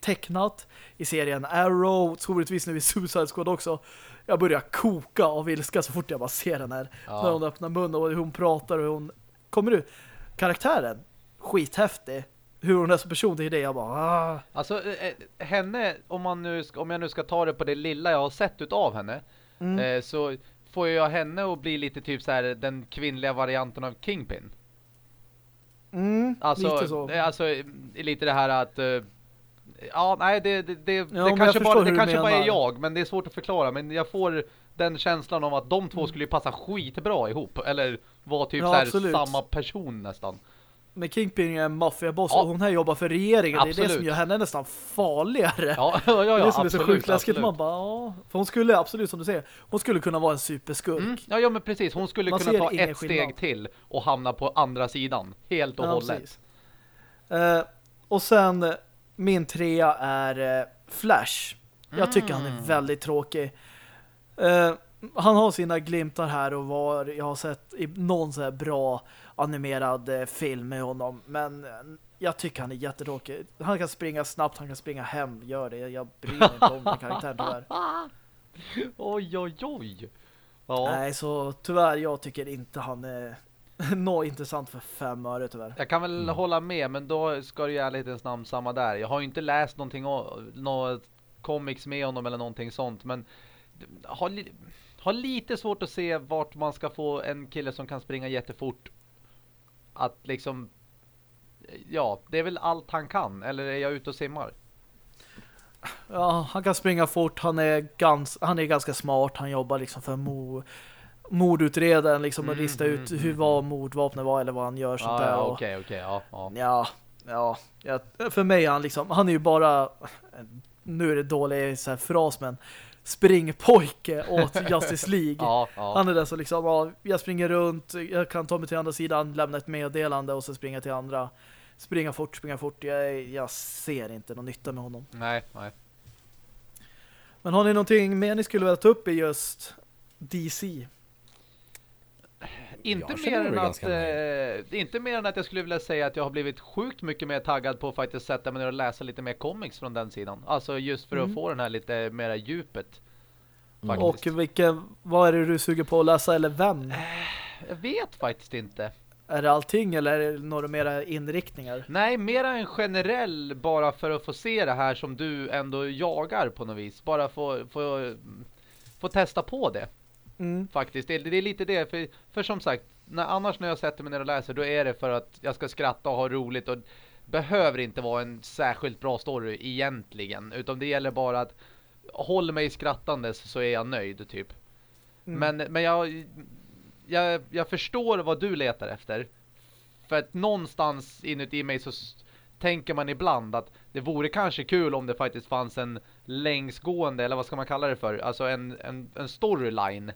tecknat i serien Arrow, troligtvis nu i Suicide Squad också, jag börjar koka av ilska så fort jag bara ser den här. Ja. När hon öppnar munnen och hur hon pratar och hur hon kommer ut. Karaktären, skithäftig. Hur hon är som person, det är det jag bara... Ah. Alltså eh, henne, om, man nu, om jag nu ska ta det på det lilla jag har sett utav henne Mm. eh, så får jag henne att bli lite typ så här den kvinnliga varianten av Kingpin. Mm, Alltså, lite så. eh, alltså eh, lite det här att eh, Ja, nej, det, det, det, men det kanske, bara, det kanske bara är jag, men det är svårt att förklara. Men jag får den känslan av att de två Mm. skulle passa skitbra ihop. Eller vara typ Ja, så här samma person nästan. Men Kingpin är en maffiaboss Ja. och hon här jobbar för regeringen. Det är det Absolut. som gör henne nästan farligare. Ja, ja, ja, det är det som är så absolut, sjukt läskigt. absolut. Man bara, ja. För hon skulle absolut, som du säger, hon skulle kunna vara en superskurk. Mm, ja, ja, men precis. Hon skulle Man kunna ta ett skillnad. steg till och hamna på andra sidan. Helt och Ja, hållet. Eh, och sen min trea är eh, Flash. Jag tycker han är Mm. väldigt tråkig. Eh, han har sina glimtar här och var jag har sett i någon så här bra animerad eh, film med honom. Men eh, jag tycker han är jättetråkig. Han kan springa snabbt, han kan springa hem. Gör det. Jag bryr mig inte om den karaktären tyvärr. Oj, oj, oj. Ja, Nej, så tyvärr, jag tycker inte han är något intressant för fem öre tyvärr. jag kan väl hålla med, men då ska det ju ärlighetens namn samma där. Jag har ju inte läst någonting något comics med honom eller någonting sånt, men har, har lite svårt att se vart man ska få en kille som kan springa jättefort att liksom ja, det är väl allt han kan eller är jag ute och simmar? Ja, han kan springa fort, han är, gans, han är ganska smart, han jobbar liksom för mo, mordutredaren liksom och Mm, lista ut mm, hur mm, vad mordvapnet var eller vad han gör sånt Ja, där. ja, och- okej, okej, ja, ja. Ja, ja, ja. För mig är han liksom, han är ju bara, nu är det dålig så här fras, men springpojke åt Justice League. Ja, ja. Han är den som liksom, ja, jag springer runt, jag kan ta mig till andra sidan, lämna ett meddelande och så springa till andra. Springa fort, springa fort. Jag, jag ser inte någon nytta med honom. Nej, nej. Men har ni någonting mer ni skulle vilja ta upp i just DC? Inte mer, än att, eh, inte mer än att jag skulle vilja säga att jag har blivit sjukt mycket mer taggad på att faktiskt sätta mig ner och läsa lite mer comics från den sidan. Alltså just för Mm. att få den här lite mera djupet. Mm. Faktiskt. Och vilken, vad är det du suger på att läsa eller vem? Jag vet faktiskt inte. Är det allting eller är det några mera inriktningar? Nej, mera en generell bara för att få se det här som du ändå jagar på något vis. Bara få, få, få testa på det. Mm. faktiskt. Det, det är lite det, för, för som sagt, när, annars när jag sätter mig ner och läser, då är det för att jag ska skratta och ha roligt och behöver inte vara en särskilt bra story egentligen, utan det gäller bara att håll mig skrattandes så är jag nöjd typ. Mm. Men, men jag, jag, jag förstår vad du letar efter. För att någonstans inuti mig så tänker man ibland att det vore kanske kul om det faktiskt fanns en längsgående, eller vad ska man kalla det för? Alltså en, en, en storyline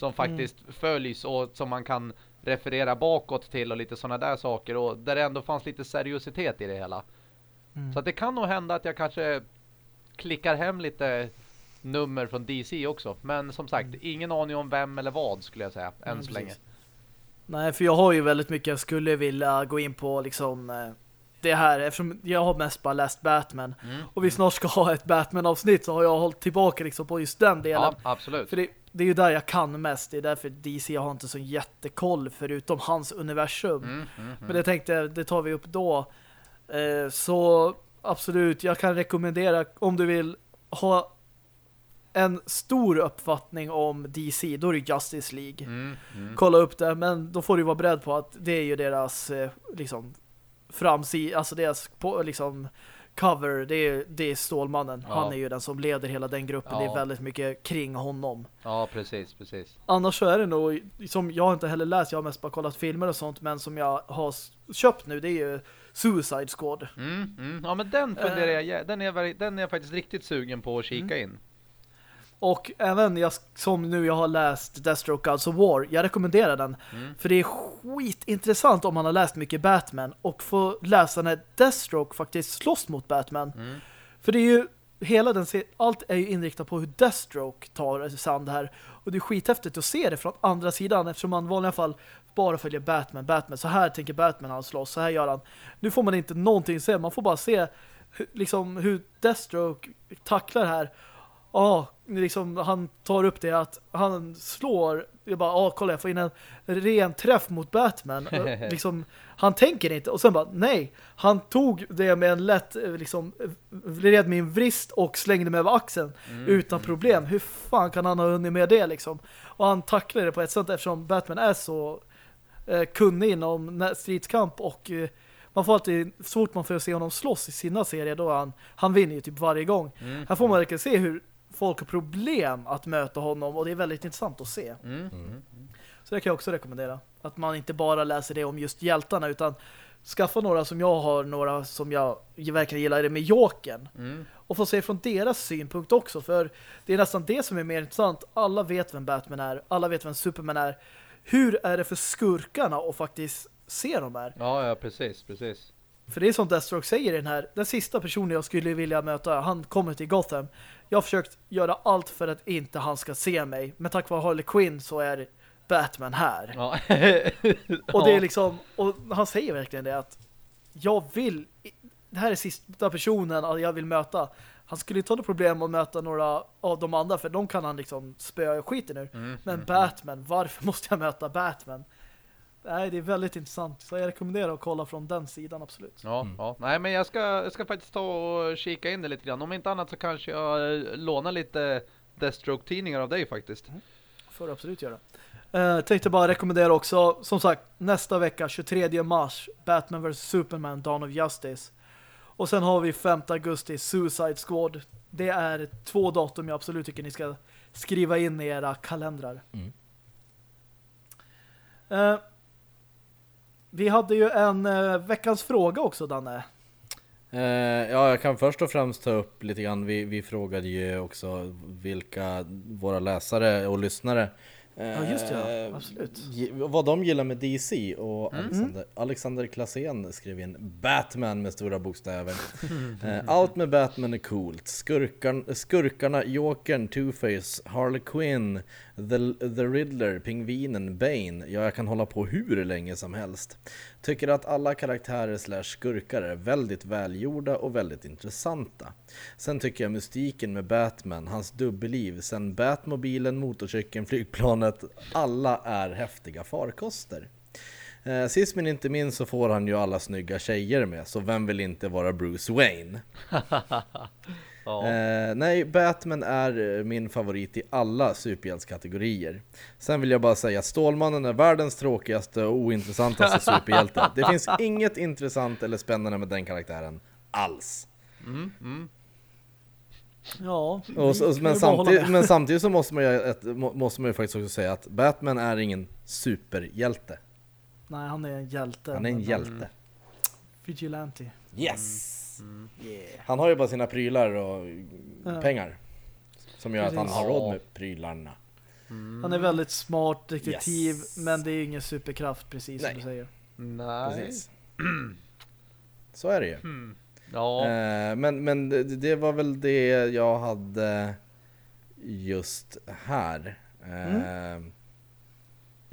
som faktiskt följs och som man kan referera bakåt till och lite sådana där saker och där det ändå fanns lite seriositet i det hela. Mm. Så att det kan nog hända att jag kanske klickar hem lite nummer från DC också. Men som sagt, ingen aning om vem eller vad skulle jag säga, än Mm, så länge. Nej, för jag har ju väldigt mycket jag skulle vilja gå in på liksom eh, det här, eftersom jag har mest bara läst Batman Mm. och vi snart ska ha ett Batman-avsnitt så har jag hållit tillbaka liksom på just den delen. Ja, absolut. För det, det är ju där jag kan mest, det är därför DC har inte så jättekoll förutom hans universum. Mm, mm, Men det tänkte jag, det tar vi upp då. Eh, så absolut, jag kan rekommendera om du vill ha en stor uppfattning om DC, då är det Justice League. mm, mm. Kolla upp det, men då får du vara beredd på att det är ju deras eh, liksom framsida, alltså deras på, liksom cover, det är, det är Stålmannen. Ja. Han är ju den som leder hela den gruppen. Det Ja. är väldigt mycket kring honom. Ja, precis, precis. Annars så är det nog, som jag inte heller läst, jag har mest bara kollat filmer och sånt, men som jag har köpt nu, det är ju Suicide Squad. Mm, mm. Ja, men den funderar jag, den är, den är jag faktiskt riktigt sugen på att kika in. Och även jag, som nu jag har läst Deathstroke Gods of War, jag rekommenderar den. Mm. För det är skitintressant om man har läst mycket Batman och få läsa när Deathstroke faktiskt slåss mot Batman. Mm. För det är ju hela den allt är ju inriktat på hur Deathstroke tar sig an det här. Och det är skithäftigt att se det från andra sidan eftersom man i vanliga fall bara följer Batman, Batman. Så här tänker Batman han slåss, så här gör han. Nu får man inte någonting se, man får bara se liksom hur Deathstroke tacklar här. Ja, liksom han tar upp det att han slår jag bara, ja kolla jag får in en ren träff mot Batman. Liksom, han tänker inte. Och sen bara, nej. Han tog det med en lätt, eh, liksom, red min vrist och slängde mig över axeln utan problem. Hur fan kan han ha hunnit med det liksom? Och han tacklade det på ett sätt eftersom Batman är så eh, kunnig inom stridskamp och eh, man får alltid, så fort man får se honom slåss i sina serier, då han, han vinner ju typ varje gång. Mm. Här får man verkligen se hur folk har problem att möta honom och det är väldigt intressant att se. Mm. Mm. Så det kan jag också rekommendera. Att man inte bara läser det om just hjältarna utan skaffa några som jag har, några som jag verkligen gillar det med Jokern. Mm. Och få se från deras synpunkt också. För det är nästan det som är mer intressant. Alla vet vem Batman är. Alla vet vem Superman är. Hur är det för skurkarna att faktiskt se dem här? Ja, ja, precis, precis. För det är som Deathstroke säger i den här. Den sista personen jag skulle vilja möta, han kommer till Gotham. Jag har försökt göra allt för att inte han ska se mig. Men tack vare Harley Quinn så är Batman här. Ja. Och det är liksom, och han säger verkligen det att jag vill, det här är sista personen jag vill möta. Han skulle inte ha något problem att möta några av de andra för de kan han liksom spöa skiten ur. Mm, Men mm, Batman, varför måste jag möta Batman? Nej, det är väldigt intressant. Så jag rekommenderar att kolla från den sidan, absolut. Ja, Mm. ja. Nej, men jag ska, jag ska faktiskt ta och kika in det lite grann. Om inte annat så kanske jag eh, lånar lite Deathstroke-tidningar av dig faktiskt. får du absolut göra. Uh, tänkte bara rekommendera också, som sagt, nästa vecka, 23 mars, Batman vs. Superman, Dawn of Justice. Och sen har vi 5 augusti, Suicide Squad. Det är två datum jag absolut tycker ni ska skriva in i era kalendrar. Mm. Uh, vi hade ju en uh, veckans fråga också, Danne. Eh, ja, jag kan först och främst ta upp lite grann. Vi, vi frågade ju också vilka våra läsare och lyssnare Ja, just det, ja. eh, Absolut. vad de gillar med DC och Mm. Alexander, Alexander Klasen skrev in Batman med stora bokstäver. eh, allt med Batman är coolt. Skurkan, skurkarna Jokern, Two-Face, Harley Quinn, The, The Riddler, Pingvinen, Bane. Ja, jag kan hålla på hur länge som helst. Tycker att alla karaktärer slash skurkar är väldigt välgjorda och väldigt intressanta. Sen tycker jag mystiken med Batman, hans dubbelliv, sen Batmobilen, motorcykeln, flygplanet, alla är häftiga farkoster. Eh, sist men inte minst så får han ju alla snygga tjejer med, så vem vill inte vara Bruce Wayne? Ja. Eh, nej, Batman är eh, min favorit i alla superhjältskategorier. Sen vill jag bara säga att Stålmannen är världens tråkigaste och ointressantaste superhjälte. Det finns inget intressant eller spännande med den karaktären alls. Mm, mm. Ja, Och, så- vi men, samtidigt, men samtidigt så måste man, ju ett, måste man ju faktiskt också säga att Batman är ingen superhjälte. Nej, han är en hjälte. Han är en hjälte. Vigilante. Yes! Yeah. Han har ju bara sina prylar och Ja. pengar. Som gör att han Precis. har råd med prylarna. Han är väldigt smart detektiv, Yes. men det är ingen superkraft precis Nej. som du säger. Nej. Precis. Så är det ju. Mm. Ja. Eh, men, men det, var väl det jag hade just här. Eh,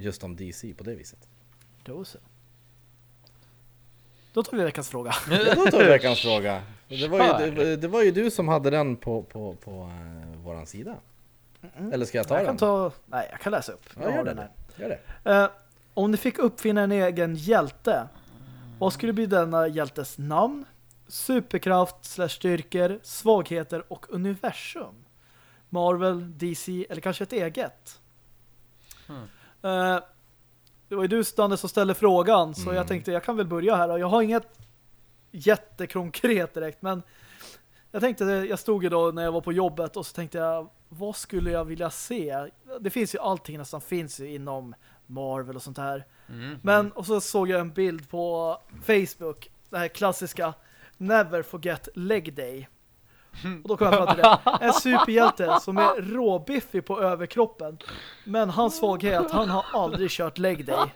Just om DC på det viset. Då så. Då tar vi veckans fråga. Ja, då tar vi veckans fråga. Det var, ju, det, det var ju du som hade den på, på, på uh, våran sida. Eller ska jag ta jag den? kan ta... Nej, jag kan läsa upp. Ja, Jag gör har det. den här. Gör det. Eh, om ni fick uppfinna en egen hjälte, vad skulle bli denna hjältes namn, superkraft slash styrkor, svagheter och universum? Marvel, DC eller kanske ett eget? Hmm. Eh, det var ju du Stanne som ställde frågan så Mm. jag tänkte jag kan väl börja här. och Jag har inget jättekonkret direkt men jag tänkte, jag stod ju då när jag var på jobbet och så tänkte jag, vad skulle jag vilja se? Det finns ju allting nästan finns ju inom Marvel och sånt här. Mm. Men, och så såg jag en bild på Facebook, det här klassiska Never Forget Leg Day. Och då kom jag fram till det. En superhjälte som är råbiffig på överkroppen. Men hans svaghet är att han har aldrig kört leg day.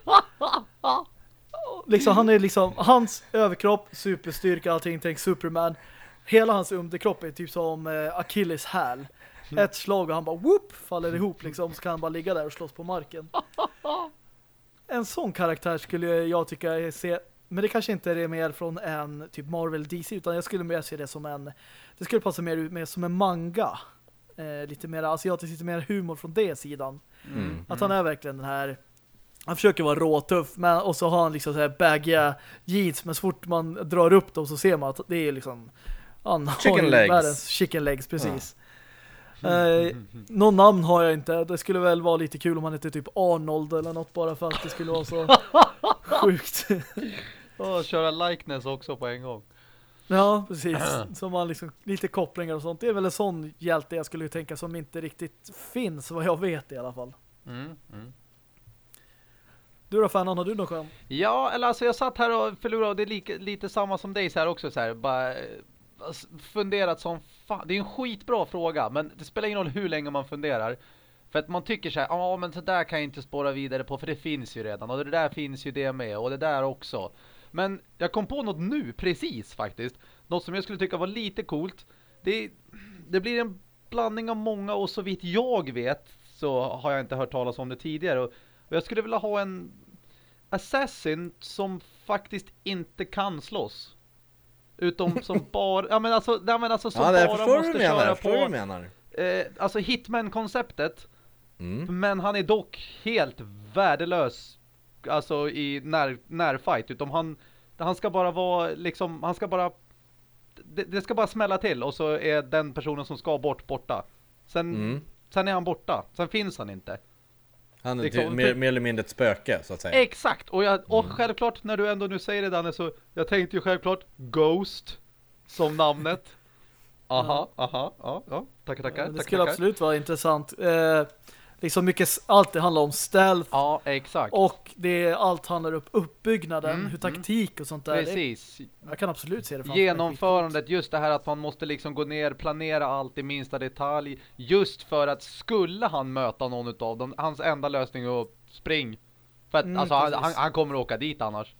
Liksom, han är liksom, hans överkropp, superstyrka, allting, tänk Superman. Hela hans underkropp är typ som eh, Achilles häl. Ett slag och han bara whoop, faller ihop liksom, så kan han bara ligga där och slåss på marken. En sån karaktär skulle jag tycka se men det kanske inte är mer från en typ Marvel DC utan jag skulle mer se det som en det skulle passa mer ut mer som en manga. Eh, lite mer asiatiskt, lite mer humor från det sidan. Mm. Att han är verkligen den här han försöker vara råtuff men och så har han liksom så här baggiga jeans men så fort man drar upp dem så ser man att det är liksom han Chicken ju legs. världens chicken legs precis. Eh, någon namn har jag inte. Det skulle väl vara lite kul om han hette typ Arnold eller något bara för att det skulle vara så sjukt. Och köra likeness också på en gång. Ja, precis. Som man liksom, lite kopplingar och sånt. Det är väl en sån hjälte jag skulle tänka som inte riktigt finns, vad jag vet i alla fall. Mm, mm. Du då, Fanan, har du någon skön? Ja, eller alltså jag satt här och förlorade och det är lika, lite samma som dig så här också så här, bara eh, funderat som fan. Det är en skitbra fråga, men det spelar ingen roll hur länge man funderar. För att man tycker så här, ja men så där kan jag inte spåra vidare på för det finns ju redan och det där finns ju det med och det där också. Men jag kom på något nu precis faktiskt. Något som jag skulle tycka var lite coolt. Det, det blir en blandning av många och så vitt jag vet så har jag inte hört talas om det tidigare. Och, och jag skulle vilja ha en assassin som faktiskt inte kan slåss. Utom som bara, ja men alltså, ja, men alltså som ja, bara måste menar, köra på. du menar. Eh, alltså Hitman-konceptet. Mm. Men han är dock helt värdelös alltså i när, närfight utom han han ska bara vara liksom han ska bara det, det ska bara smälla till och så är den personen som ska bort borta. Sen Mm. sen är han borta. Sen finns han inte. Han är kommer- mer, mer eller mindre ett spöke så att säga. Exakt. Och jag och Mm. självklart när du ändå nu säger det Danne så jag tänkte ju självklart Ghost som namnet. Aha, aha, ja, ja. Tackar, tackar. det tackar, skulle tackar. absolut vara intressant. Eh, liksom mycket, allt det handlar om stealth Ja, exakt. och det allt handlar om uppbyggnaden, Mm, hur taktik och sånt där. Det, Precis. jag kan absolut se det framför. Genomförandet, just det här att man måste liksom gå ner, planera allt i minsta detalj. Just för att skulle han möta någon av dem, hans enda lösning är att spring. För att Mm, alltså, han, han, han kommer åka dit annars.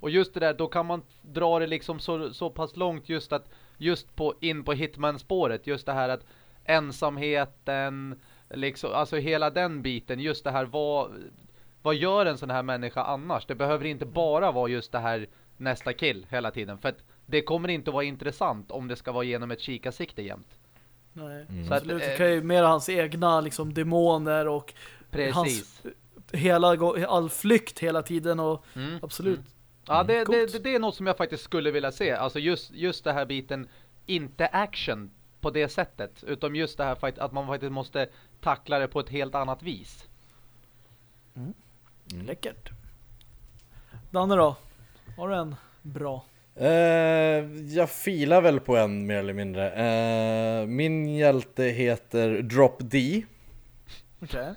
Och just det där, då kan man dra det liksom så, så pass långt just att just på, in på Hitman-spåret, just det här att ensamheten, liksom, alltså hela den biten, just det här vad, vad gör en sån här människa annars? Det behöver inte bara vara just det här nästa kill hela tiden, för att det kommer inte att vara intressant om det ska vara genom ett kikarsikte jämt. Nej, Mm. Så att, absolut. eh, Det kan ju mer hans egna liksom, demoner och Precis. hans hela, all flykt hela tiden och Mm. absolut. Ja, det, det, det, det är något som jag faktiskt skulle vilja se. Alltså just, just det här biten, inte action på det sättet, utan just det här fakt- att man faktiskt måste tackla det på ett helt annat vis. Mm. Läckert. Danne då? Har du en bra? Eh, jag filar väl på en mer eller mindre. Eh, min hjälte heter Drop D. Okej.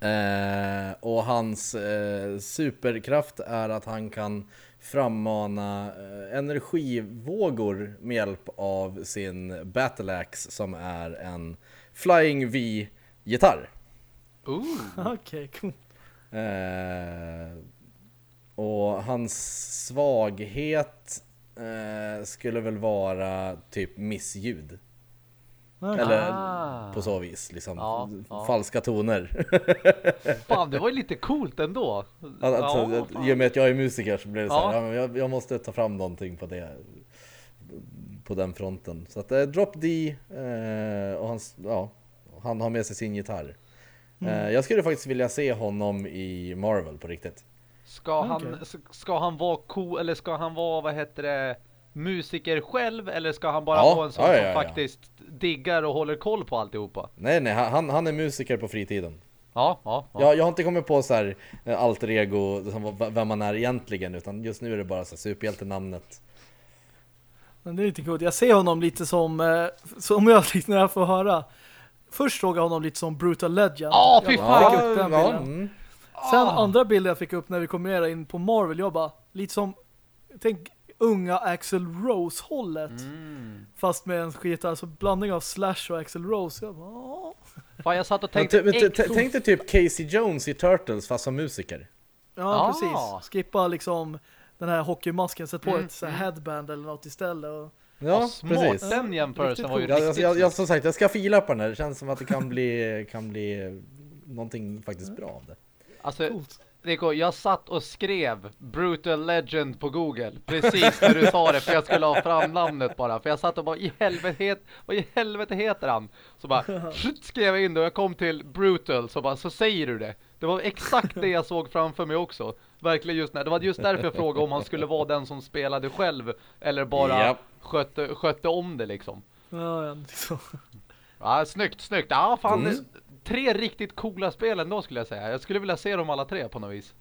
Eh, och hans eh, superkraft är att han kan frammana energivågor med hjälp av sin Battle Axe som är en Flying V-gitarr. Ooh. Okej, cool. Eh, och hans svaghet eh, skulle väl vara typ missljud. Eller Ah. på så vis, liksom Ja, ja. falska toner. Fan, det var ju lite coolt ändå. Alltså, Ja, I och med att jag är musiker så blir det så här, Ja. ja, men jag, jag måste ta fram någonting på det på den fronten. Så att eh, Drop D eh, och hans, ja, han har med sig sin gitarr. Mm. Eh, jag skulle faktiskt vilja se honom i Marvel på riktigt. Ska han, s- ska han vara cool, eller ska han vara, vad heter det, musiker själv, eller ska han bara Ja, vara en sån ja, ja, som ja. faktiskt diggar och håller koll på alltihopa? Nej nej, han, han är musiker på fritiden. Ja, ja, ja. Jag, jag har inte kommit på så här eh, alter ego, vem man är egentligen, utan just nu är det bara så här superhjältenamnet. Men det är lite coolt. Jag ser honom lite som, eh, som jag när jag får höra. Först såg jag honom lite som Brutal Legend. Ja, fy fan! den bilden. mm. Sen Ah. andra bilder jag fick upp när vi kom ner in på Marvel, jag bara, lite som, tänk unga Axel Rose-hållet. Mm. Fast med en skit, alltså blandning av Slash och Axel Rose. Jag bara, "Åh." Fan, jag satt och tänkte... ty- Tänk dig typ Casey Jones i Turtles fast som musiker. ja, Ah. precis. Skippa liksom den här hockeymasken, sätt på Mm, ett så här headband eller något istället. Och, Ja, smart. precis. Den jämförelsen var ju. Jag, jag, riktigt jag, jag, som sagt, jag ska fila på den här. Det känns som att det kan bli, kan bli någonting faktiskt bra av det. Alltså, coolt. Rico, jag satt och skrev Brutal Legend på Google Precis när du sa det För jag skulle ha fram namnet bara För jag satt och bara i helvete Vad i helvete heter han? Så bara skrev jag in det och jag kom till Brutal Så bara, så säger du det Det var exakt det jag såg framför mig också Verkligen just när Det var just därför jag frågade om han skulle vara den som spelade själv Eller bara Japp. skötte, skötte om det liksom Ja, ja, liksom. Ja, snyggt, snyggt Ja, fan Mm. Tre riktigt coola spel ändå skulle jag säga Jag skulle vilja se dem alla tre på något vis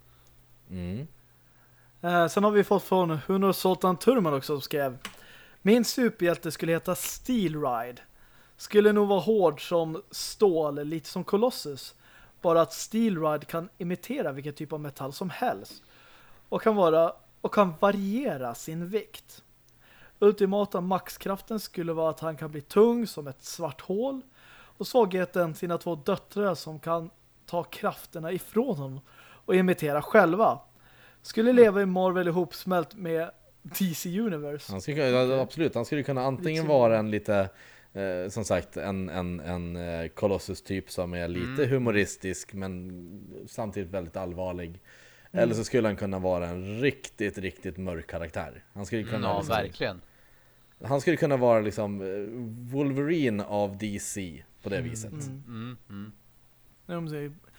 Mm. Eh, sen har vi fått från Hunor Sultan Turman också som skrev Min superhjälte skulle heta Steel Ride. Skulle nog vara hård som stål, lite som Colossus. Bara att Steel Ride kan imitera vilken typ av metall som helst. Och kan vara och kan variera sin vikt. Ultimata maxkraften skulle vara att han kan bli tung som ett svart hål. Och svagheten sina två döttrar som kan ta krafterna ifrån honom och imitera själva. Skulle leva i Marvel ihopsmält med DC Universe. Han skulle, absolut, han skulle kunna antingen vara en lite eh, som sagt en, en, en eh, Colossus typ som är lite Mm. humoristisk men samtidigt väldigt allvarlig. Mm. Eller så skulle han kunna vara en riktigt, riktigt mörk karaktär. Han skulle kunna, Ja, liksom, verkligen. han skulle kunna vara liksom eh, Wolverine av DC på det viset. Mm. Mm, mm.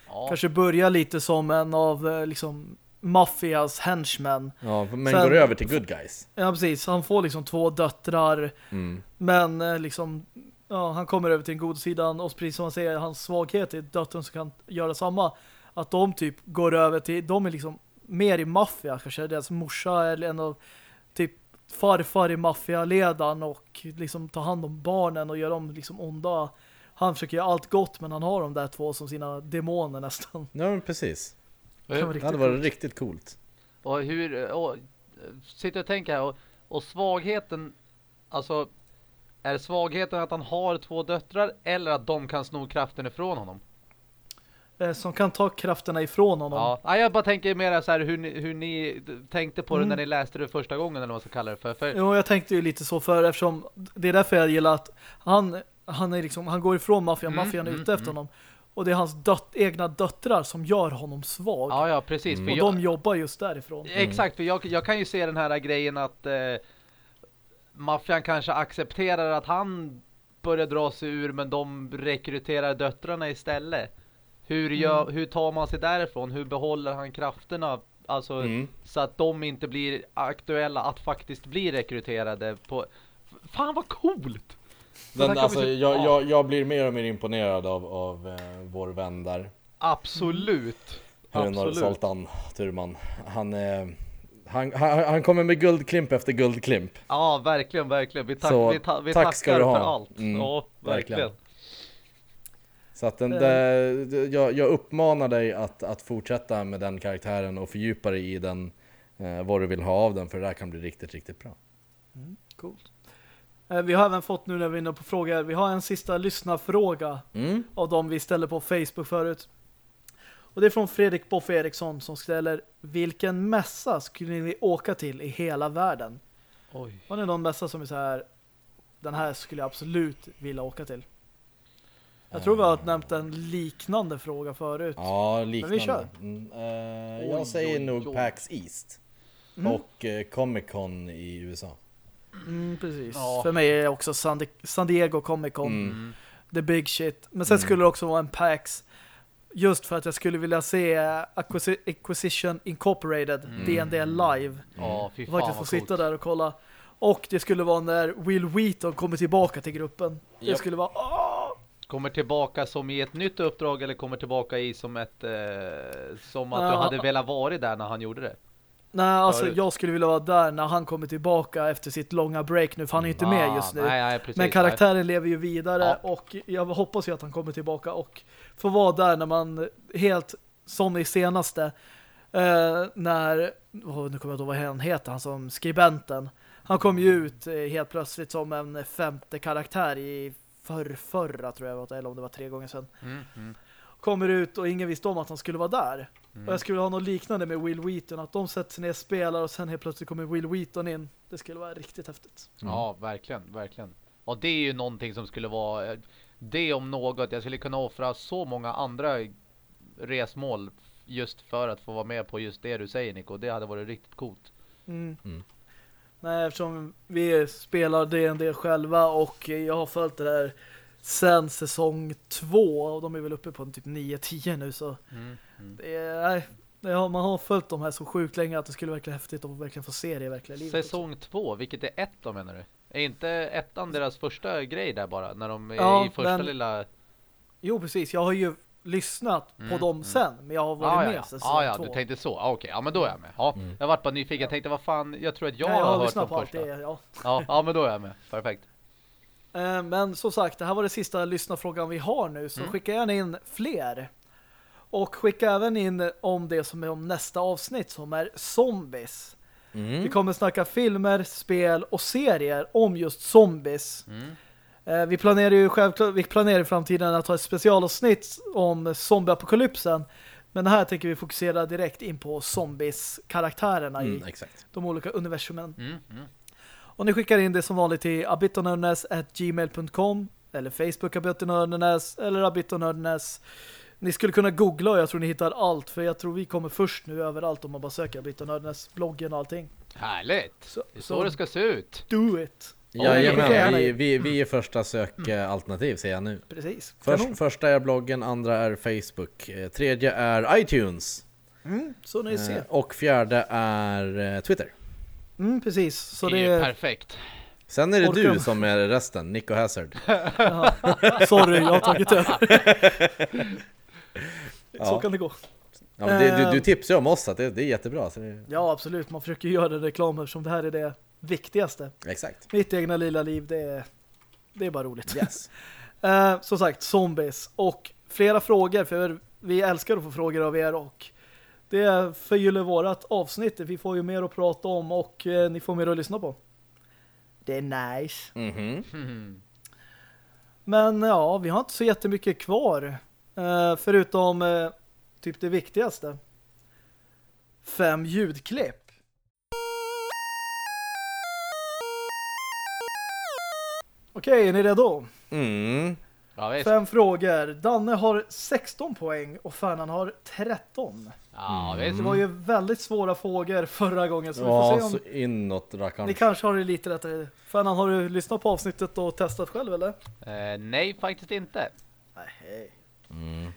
Ja. Kanske börja lite som en av eh, liksom maffias henchmen. Ja, men Sen- går över till good guys. Ja, precis. Han får liksom två döttrar Mm. men eh, liksom ja, han kommer över till den goda sidan och precis som man säger, hans svaghet är döttern som kan göra samma. Att de typ går över till, de är liksom mer i maffia, kanske deras morsa eller en av typ farfar i maffialedaren och liksom ta hand om barnen och göra dem liksom onda. Han försöker göra allt gott men han har de där två som sina demoner nästan. Ja, precis. Det Det hade varit coolt. riktigt coolt. Och hur, och, sitter och tänker här och, och svagheten, alltså är svagheten att han har två döttrar eller att de kan sno kraften ifrån honom? Eh, Som kan ta krafterna ifrån honom. Ja, jag bara tänker mer så här hur ni, hur ni tänkte på det Mm. när ni läste det första gången eller vad man ska kalla det för. för Jo, jag tänkte ju lite så för eftersom det är därför jag gillar att han, han är liksom, han går ifrån maffian, Mm, maffian är mm, ute efter mm. honom. Och det är hans dött, egna döttrar som gör honom svag. ja, ja, precis. Mm. Och jag, de jobbar just därifrån. Exakt, för jag, jag kan ju se den här grejen att eh, maffian kanske accepterar att han börjar dra sig ur men de rekryterar döttrarna istället. Hur, gör, Mm. hur tar man sig därifrån? Hur behåller han krafterna? Alltså Mm. så att de inte blir aktuella att faktiskt bli rekryterade på... Fan vad coolt! Där Den, alltså, se- jag, ja. jag, jag blir mer och mer imponerad av, av eh, vår vän där. Absolut. Absolut. Sultan Turman. Han, eh, han, han, han kommer med guldklimp efter guldklimp. Ja, verkligen, verkligen. Vi, tack, Så, vi, ta, vi tack tackar ska du ha. för allt. Mm, ja, verkligen. verkligen. Så att den, Eh. det, jag, jag uppmanar dig att, att fortsätta med den karaktären och fördjupa dig i den, eh, vad du vill ha av den, för det där kan bli riktigt, riktigt bra. Coolt. Eh, Vi har även fått nu när vi är inne på frågor, vi har en sista lyssnarfråga Mm. av dem vi ställde på Facebook förut. Och det är från Fredrik Boff Eriksson som ställer Vilken mässa skulle ni åka till i hela världen? Oj. Har ni någon mässa som är så här Den här skulle jag absolut vilja åka till? Jag tror vi har nämnt en liknande fråga förut. Ja, liknande. kör. Mm, eh, Oj, jag säger oj, nog oj. PAX East. Mm. Och eh, Comic Con i USA. Mm, precis. Ja. För mig är det också San, Di- San Diego Comic Con. Mm. The big shit. Men sen Mm. skulle det också vara en PAX. Just för att jag skulle vilja se Acquisi- Acquisition Incorporated, Mm. D&D live. Ja, fy fan faktiskt få sitta där och kolla. Och det skulle vara när Will Wheaton kommer tillbaka till gruppen. Det Japp. skulle vara... Åh! Kommer tillbaka som i ett nytt uppdrag eller kommer tillbaka i som ett eh, som att du Ja. hade velat vara där när han gjorde det? Nej, alltså Förut. jag skulle vilja vara där när han kommer tillbaka efter sitt långa break nu, för han är inte med just nu. Ah, Nej, nej, precis. Men karaktären lever ju vidare Ja. och jag hoppas ju att han kommer tillbaka och får vara där när man helt som i senaste eh, när oh, nu kommer jag inte ihåg vad han heter, han som skribenten. Han kom ju ut eh, helt plötsligt som en femte karaktär i för förra tror jag eller om det var tre gånger sedan. Mm, mm, Kommer ut och ingen visste om att han skulle vara där. Mm. Och jag skulle ha något liknande med Will Wheaton, att de sätter sig ner och spelar och sen helt plötsligt kommer Will Wheaton in. Det skulle vara riktigt häftigt. Ja, verkligen, verkligen. Och det är ju någonting som skulle vara det om något. Jag skulle kunna offra så många andra resmål just för att få vara med på just det du säger Nico. Det hade varit riktigt coolt. Mm. Mm. Nej, eftersom vi spelar D&D själva och jag har följt det där sen säsong två och de är väl uppe på typ 9-10 nu så Mm, mm. det är, man har följt de här så sjukt länge att det skulle verkligen häftigt att verkligen få se det i verkliga livet. också. Säsong två, vilket är ett då menar du? Är inte ettan deras första grej där bara? När de är Ja, i första men- lilla... Jo, precis. Jag har ju lyssnat på dem sen, men jag har varit Ah, ja, med ja. säsong Ah, ja, två. du tänkte så. Ah, Okej, ja men då är jag med. Ja, Jag vart bara nyfiken. Jag tänkte, vad fan, jag tror att jag, Nej, jag har har hört lyssnat på allt första. det, ja. Ja, ja, men då är jag med. Perfekt. Eh, Men som sagt, det här var det sista lyssnarfrågan vi har nu, så Mm. skicka gärna in fler. Och skicka även in om det som är om nästa avsnitt som är zombies. Mm. Vi kommer snacka filmer, spel och serier om just zombies. Mm. Eh, Vi planerar ju självklart, vi planerar i framtiden att ha ett specialavsnitt om zombieapokalypsen. Men här tänker vi fokusera direkt in på zombies-karaktärerna Mm, i exakt. de olika universumen. Och ni skickar in det som vanligt till abitonördenes.gmail.com eller Facebook abitonördenes eller abitonördenes. Ni skulle kunna googla och jag tror ni hittar allt för jag tror vi kommer först nu överallt om man bara söker abitonördenes bloggen och allting. Härligt. Så, Det är så så det ska se ut. do it! Jajamän, vi, vi, vi är första sökalternativ ser jag nu. Precis. Först, första är bloggen, andra är Facebook, eh, tredje är iTunes Mm, så ni eh, ser. och fjärde är eh, Twitter. Mm, precis. Så det är är... perfekt. Sen är det du som är resten, Nico Hazard. Sorry, jag har tagit över. Så Ja. kan det gå. Ja, men det, du, Eh. du tipsar ju om oss, så att det, det är jättebra. Så det, Ja, absolut. Man försöker göra reklam eftersom det här är det viktigaste. exakt. Mitt egna lilla liv, det är, det är bara roligt. Yes. Eh, som sagt, zombies. Och flera frågor, för vi älskar att få frågor av er och det förgyller vårat avsnitt. Vi får ju mer att prata om och eh, ni får mer att lyssna på. Det är nice. Mhm. Mm. Men ja, vi har inte så jättemycket kvar. Eh, förutom eh, typ det viktigaste. Fem ljudklipp. Okej, är ni redo? Mm. Ja. Fem frågor. Danne har 16 poäng och Fernan har 13. Ja, Det visst. var ju väldigt svåra frågor förra gången så vi får Ja, se om så inåt rackarn. ni kanske har det lite lättare. Fernan, har du lyssnat på avsnittet och testat själv eller? Eh, nej, faktiskt inte. Nej. Mm.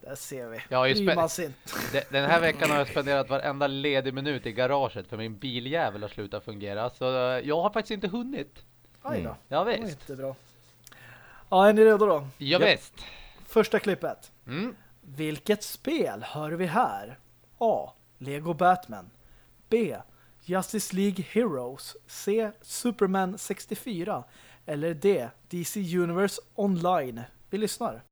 Där ser vi. Jag har ju Den här veckan har jag spenderat varenda ledig minut i garaget för min biljävel har slutat fungera. Så eh, jag har faktiskt inte hunnit. Aj då. Mm. Ja, Det var visst. inte bra. Ja, är ni redo då? Ja, Ja. visst. Första klippet. Mm. Vilket spel hör vi här? A. Lego Batman. B. Justice League Heroes. C. Superman 64. Eller D. DC Universe Online. Vi lyssnar.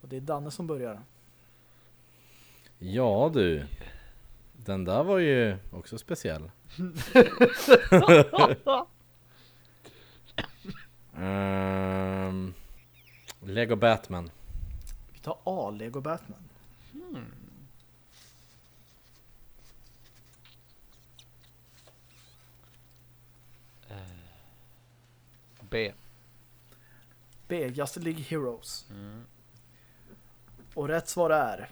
Och det är Danne som börjar. Ja du. Den där var ju också speciell. Ehm, Lego Batman. Vi tar A. Lego Batman. B. B. Justice League Heroes. Mm. Och rätt svar är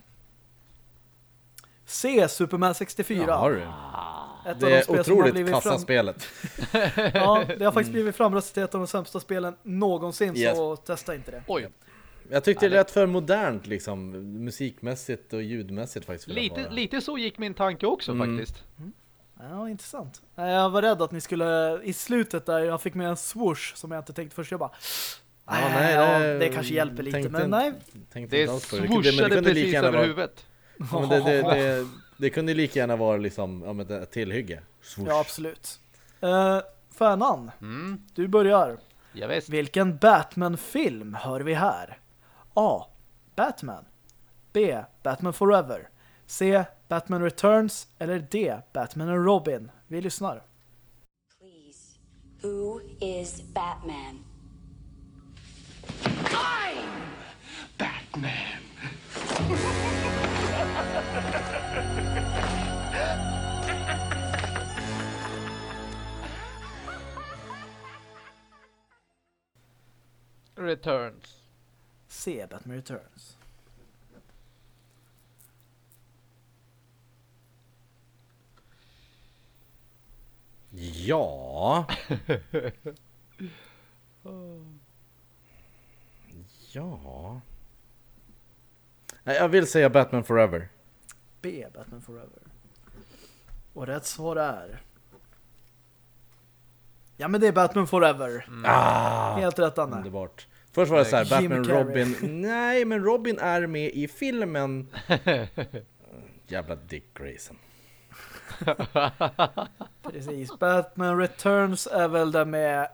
C. Superman 64. Ja, har du. Ett av Det de är har otroligt kassa fram... spelet. Ja, det har faktiskt blivit framröstat till ett av de sämsta spelen någonsin, Yes. så testa inte det. Oj, Jag tyckte det lät för modernt liksom, musikmässigt och ljudmässigt faktiskt. lite, lite så gick min tanke också Mm. faktiskt. Ja, intressant. Jag var rädd att ni skulle, i slutet där, jag fick med en swoosh som jag inte tänkte först. Jag bara, Ja, nej, nej, ja, det- det kanske hjälper lite, men nej. Tänkte Det det. Det det swooshade precis över huvudet. Ja, men det, det, det, det kunde lika gärna vara liksom, ja, men ett tillhygge. Swoosh. Ja, absolut. Uh, Färnan, Mm. du börjar. Ja, visst. Vilken Batman-film hör vi här? A. Batman. B. Batman Forever. C. Batman Returns. Eller D. Batman and Robin. Vi lyssnar. Please, who is Batman? Batman. Returns. C. Batman Returns. Ja. ja. Jag vill säga Batman Forever. B. Batman Forever. Och rätt svar är... Ja, men det är Batman Forever. Ah, Helt rätt, Anna. underbart. Först var det så här, Jim Batman Carrey. Robin. Nej, men Robin är med i filmen. Jävla Dick Grayson. Precis. Batman Returns är väl den med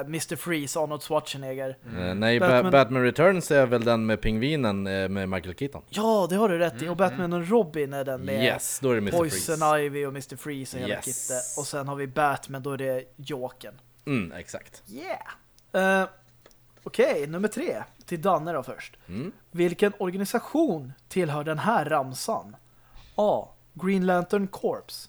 Mr. Freeze, Arnold Schwarzenegger. Eh, nej, Ba- Batman- Batman... Returns är väl den med pingvinen eh, med Michael Keaton. Ja, det har du rätt i. Och Batman och Robin är den med Yes, då är det Mr. Poison Freeze. Ivy och Mr. Freeze och hela Yes. kittet. Och sen har vi Batman, då är det Jokern. Mm, exakt. Yeah! Eh, Okej, nummer tre. Till Danne då först. Mm. Vilken organisation tillhör den här ramsan? A. Green Lantern Corps.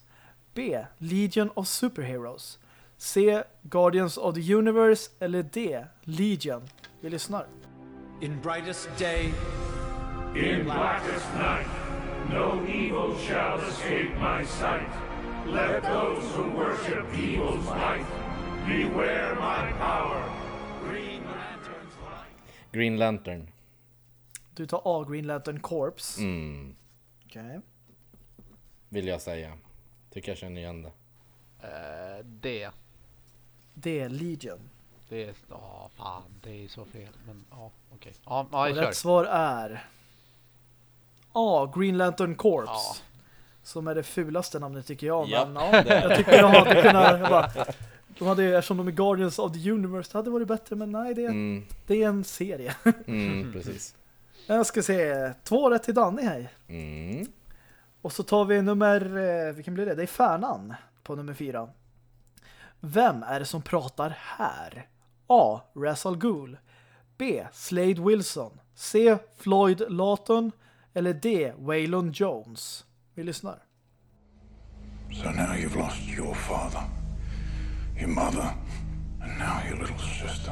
B. Legion of Superheroes. C. Guardians of the Universe. Eller D. Legion. Vi lyssnar. In brightest day, In blackest night, no evil shall escape my sight. Let those who worship evil's might beware my power. Green Lantern's light. Green Lantern. Du tar A. Green Lantern Corps. Mm, Okej. vill jag säga. Tycker jag känner igen det. Eh, det. D. Legion. Det är... Ja, fan. Det är så fel. Men ja, okej. Ja, ja, jag kör. rätt svar är A. Green Lantern Corps. Ja. Som är det fulaste namnet tycker jag. Ja, Men ja, jag tycker de hade kunnat... Bara, de hade, eftersom de är Guardians of the Universe, det hade varit bättre. Men nej, det, Mm, det är en serie. mm, precis. Jag ska se. Två rätt till Danny här. Mm. Och så tar vi nummer... eh, Vilken blir det? Det är Färnan på nummer fyra. Vem är det som pratar här? A. Russell al B. Slade Wilson. C. Floyd Lawton. Eller D. Waylon Jones. Vi lyssnar. So now you've lost your father, your mother, and now your little sister.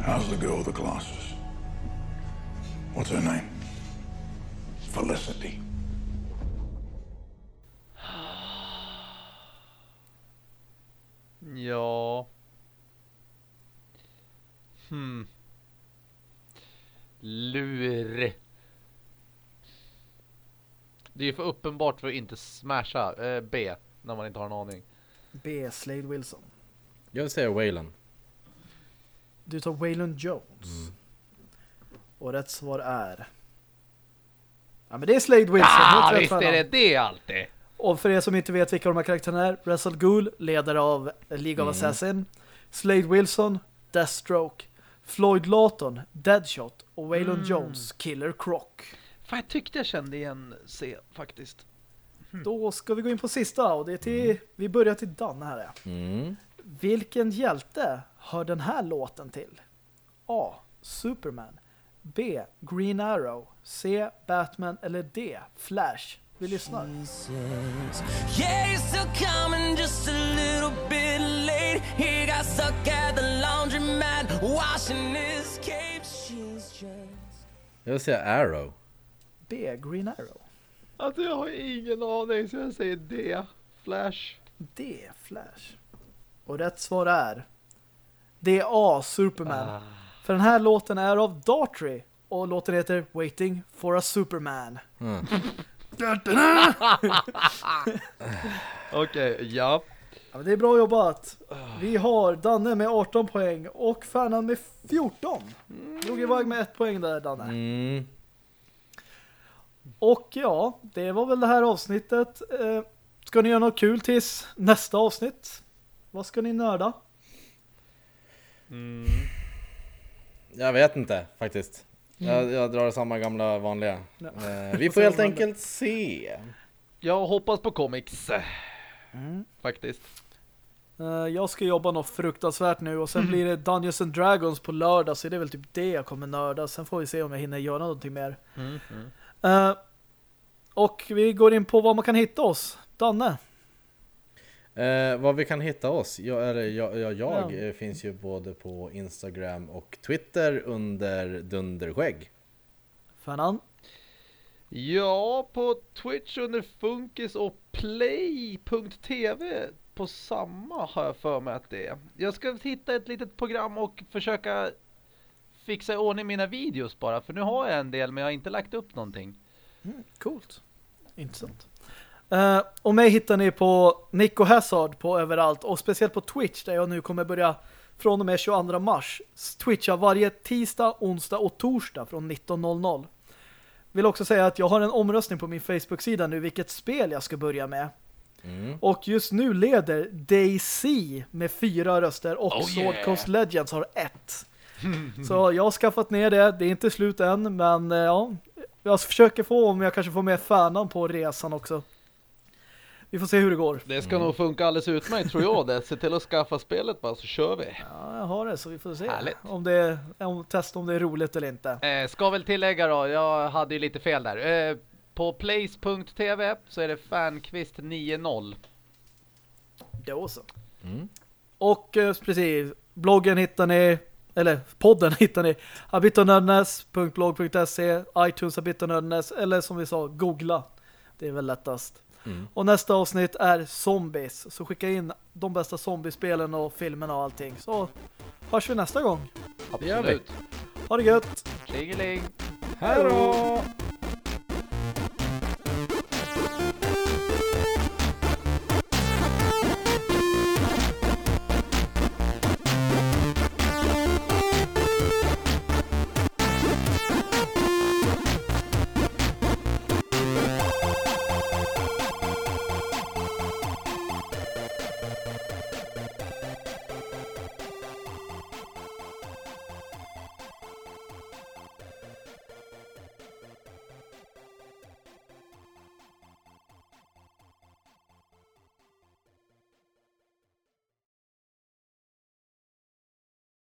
How's the girl with the glasses? What's her name? Felicity. Ja. Hmm. Lur. Det är ju för uppenbart för att inte smasha eh, B när man inte har en aning. B. Slade Wilson. Jag vill säga Wayland. Du tar Waylon Jones. Och rätt svar är... Ja, men det är Slade Wilson. Ah, Helt rätt visst är det det alltid! Och för er som inte vet vilka de här karaktärerna är, Russell Gould, ledare av League of Assassin, Slade Wilson, Deathstroke, Floyd Lawton, Deadshot och Waylon Jones, Killer Croc. Fan, jag tyckte jag kände igen C faktiskt. Då ska vi gå in på sista och det är till, vi börjar till Danne här. Mm. Vilken hjälte hör den här låten till? A. Superman B. Green Arrow C. Batman eller D. Flash. Vi lyssnar. Yeah, you're still coming just a little bit late. He got stuck at the laundromat washing his cape. She's just. Jag vill säga Arrow. B. Green Arrow. Alltså jag har ingen aning så jag säger D. Flash. D. Flash. Och rätt svar är D. A. Superman. För den här låten är av Daughtry och låten heter Waiting for a Superman. Mm. Okej, ja. Ja, men det är bra jobbat. Vi har Danne med 18 poäng och Färnan med 14. Drog iväg med ett poäng där, Danne. Mm. Och ja, det var väl det här avsnittet. Eh, Ska ni göra något kul tills nästa avsnitt? Vad ska ni nörda? Jag vet inte faktiskt. Jag, jag drar samma gamla vanliga. Ja. Eh, vi får helt enkelt se. Jag hoppas på comics. Mm. Faktiskt. Eh, Jag ska jobba något fruktansvärt nu och sen blir det Dungeons and Dragons på lördag så det är väl typ det jag kommer nörda. Sen får vi se om jag hinner göra någonting mer. Eh, och vi går in på var man kan hitta oss. Danne. Eh, vad vi kan hitta oss? Jag, eller, jag, jag, jag Ja. eh, finns ju både på Instagram och Twitter under Dunderskägg. Fernan. Ja, på Twitch under Funkis och Play.tv på samma har jag för mig att det är. Jag ska hitta ett litet program och försöka fixa i ordning mina videos bara. För nu har jag en del men jag har inte lagt upp någonting. Coolt. Intressant. Uh, och mig hittar ni på Nico Hazard på överallt och speciellt på Twitch där jag nu kommer börja från och med 22 mars twitcha varje tisdag, onsdag och torsdag från 19.00. Vill också säga att jag har en omröstning på min Facebook-sida nu vilket spel jag ska börja med. Mm. Och just nu leder Daisy med fyra röster och Oh, Sword yeah. Coast Legends har ett. Så jag har skaffat ner det. Det är inte slut än, men eh, ja. Jag försöker få om jag kanske får med fanan på resan också. Vi får se hur det går. Det ska nog funka alldeles utmärkt tror jag det. Se till att skaffa spelet bara så kör vi. Ja, jag har det så vi får se. Härligt. Om det är, om, testa om det är roligt eller inte. Eh, ska väl tillägga då, jag hade ju lite fel där. Eh, på place.tv så är det Fankvist 90. Då så. Mm. Och eh, precis, bloggen hittar ni, eller podden hittar ni abitonördnäs.blog.se iTunes abitonördnäs eller som vi sa, googla. Det är väl lättast. Mm. Och nästa avsnitt är zombies. Så skicka in de bästa zombiespelen och filmerna och allting. Så hörs vi nästa gång. Det gör vi. Absolut. Ha det gött! Tjingeling! Hej då!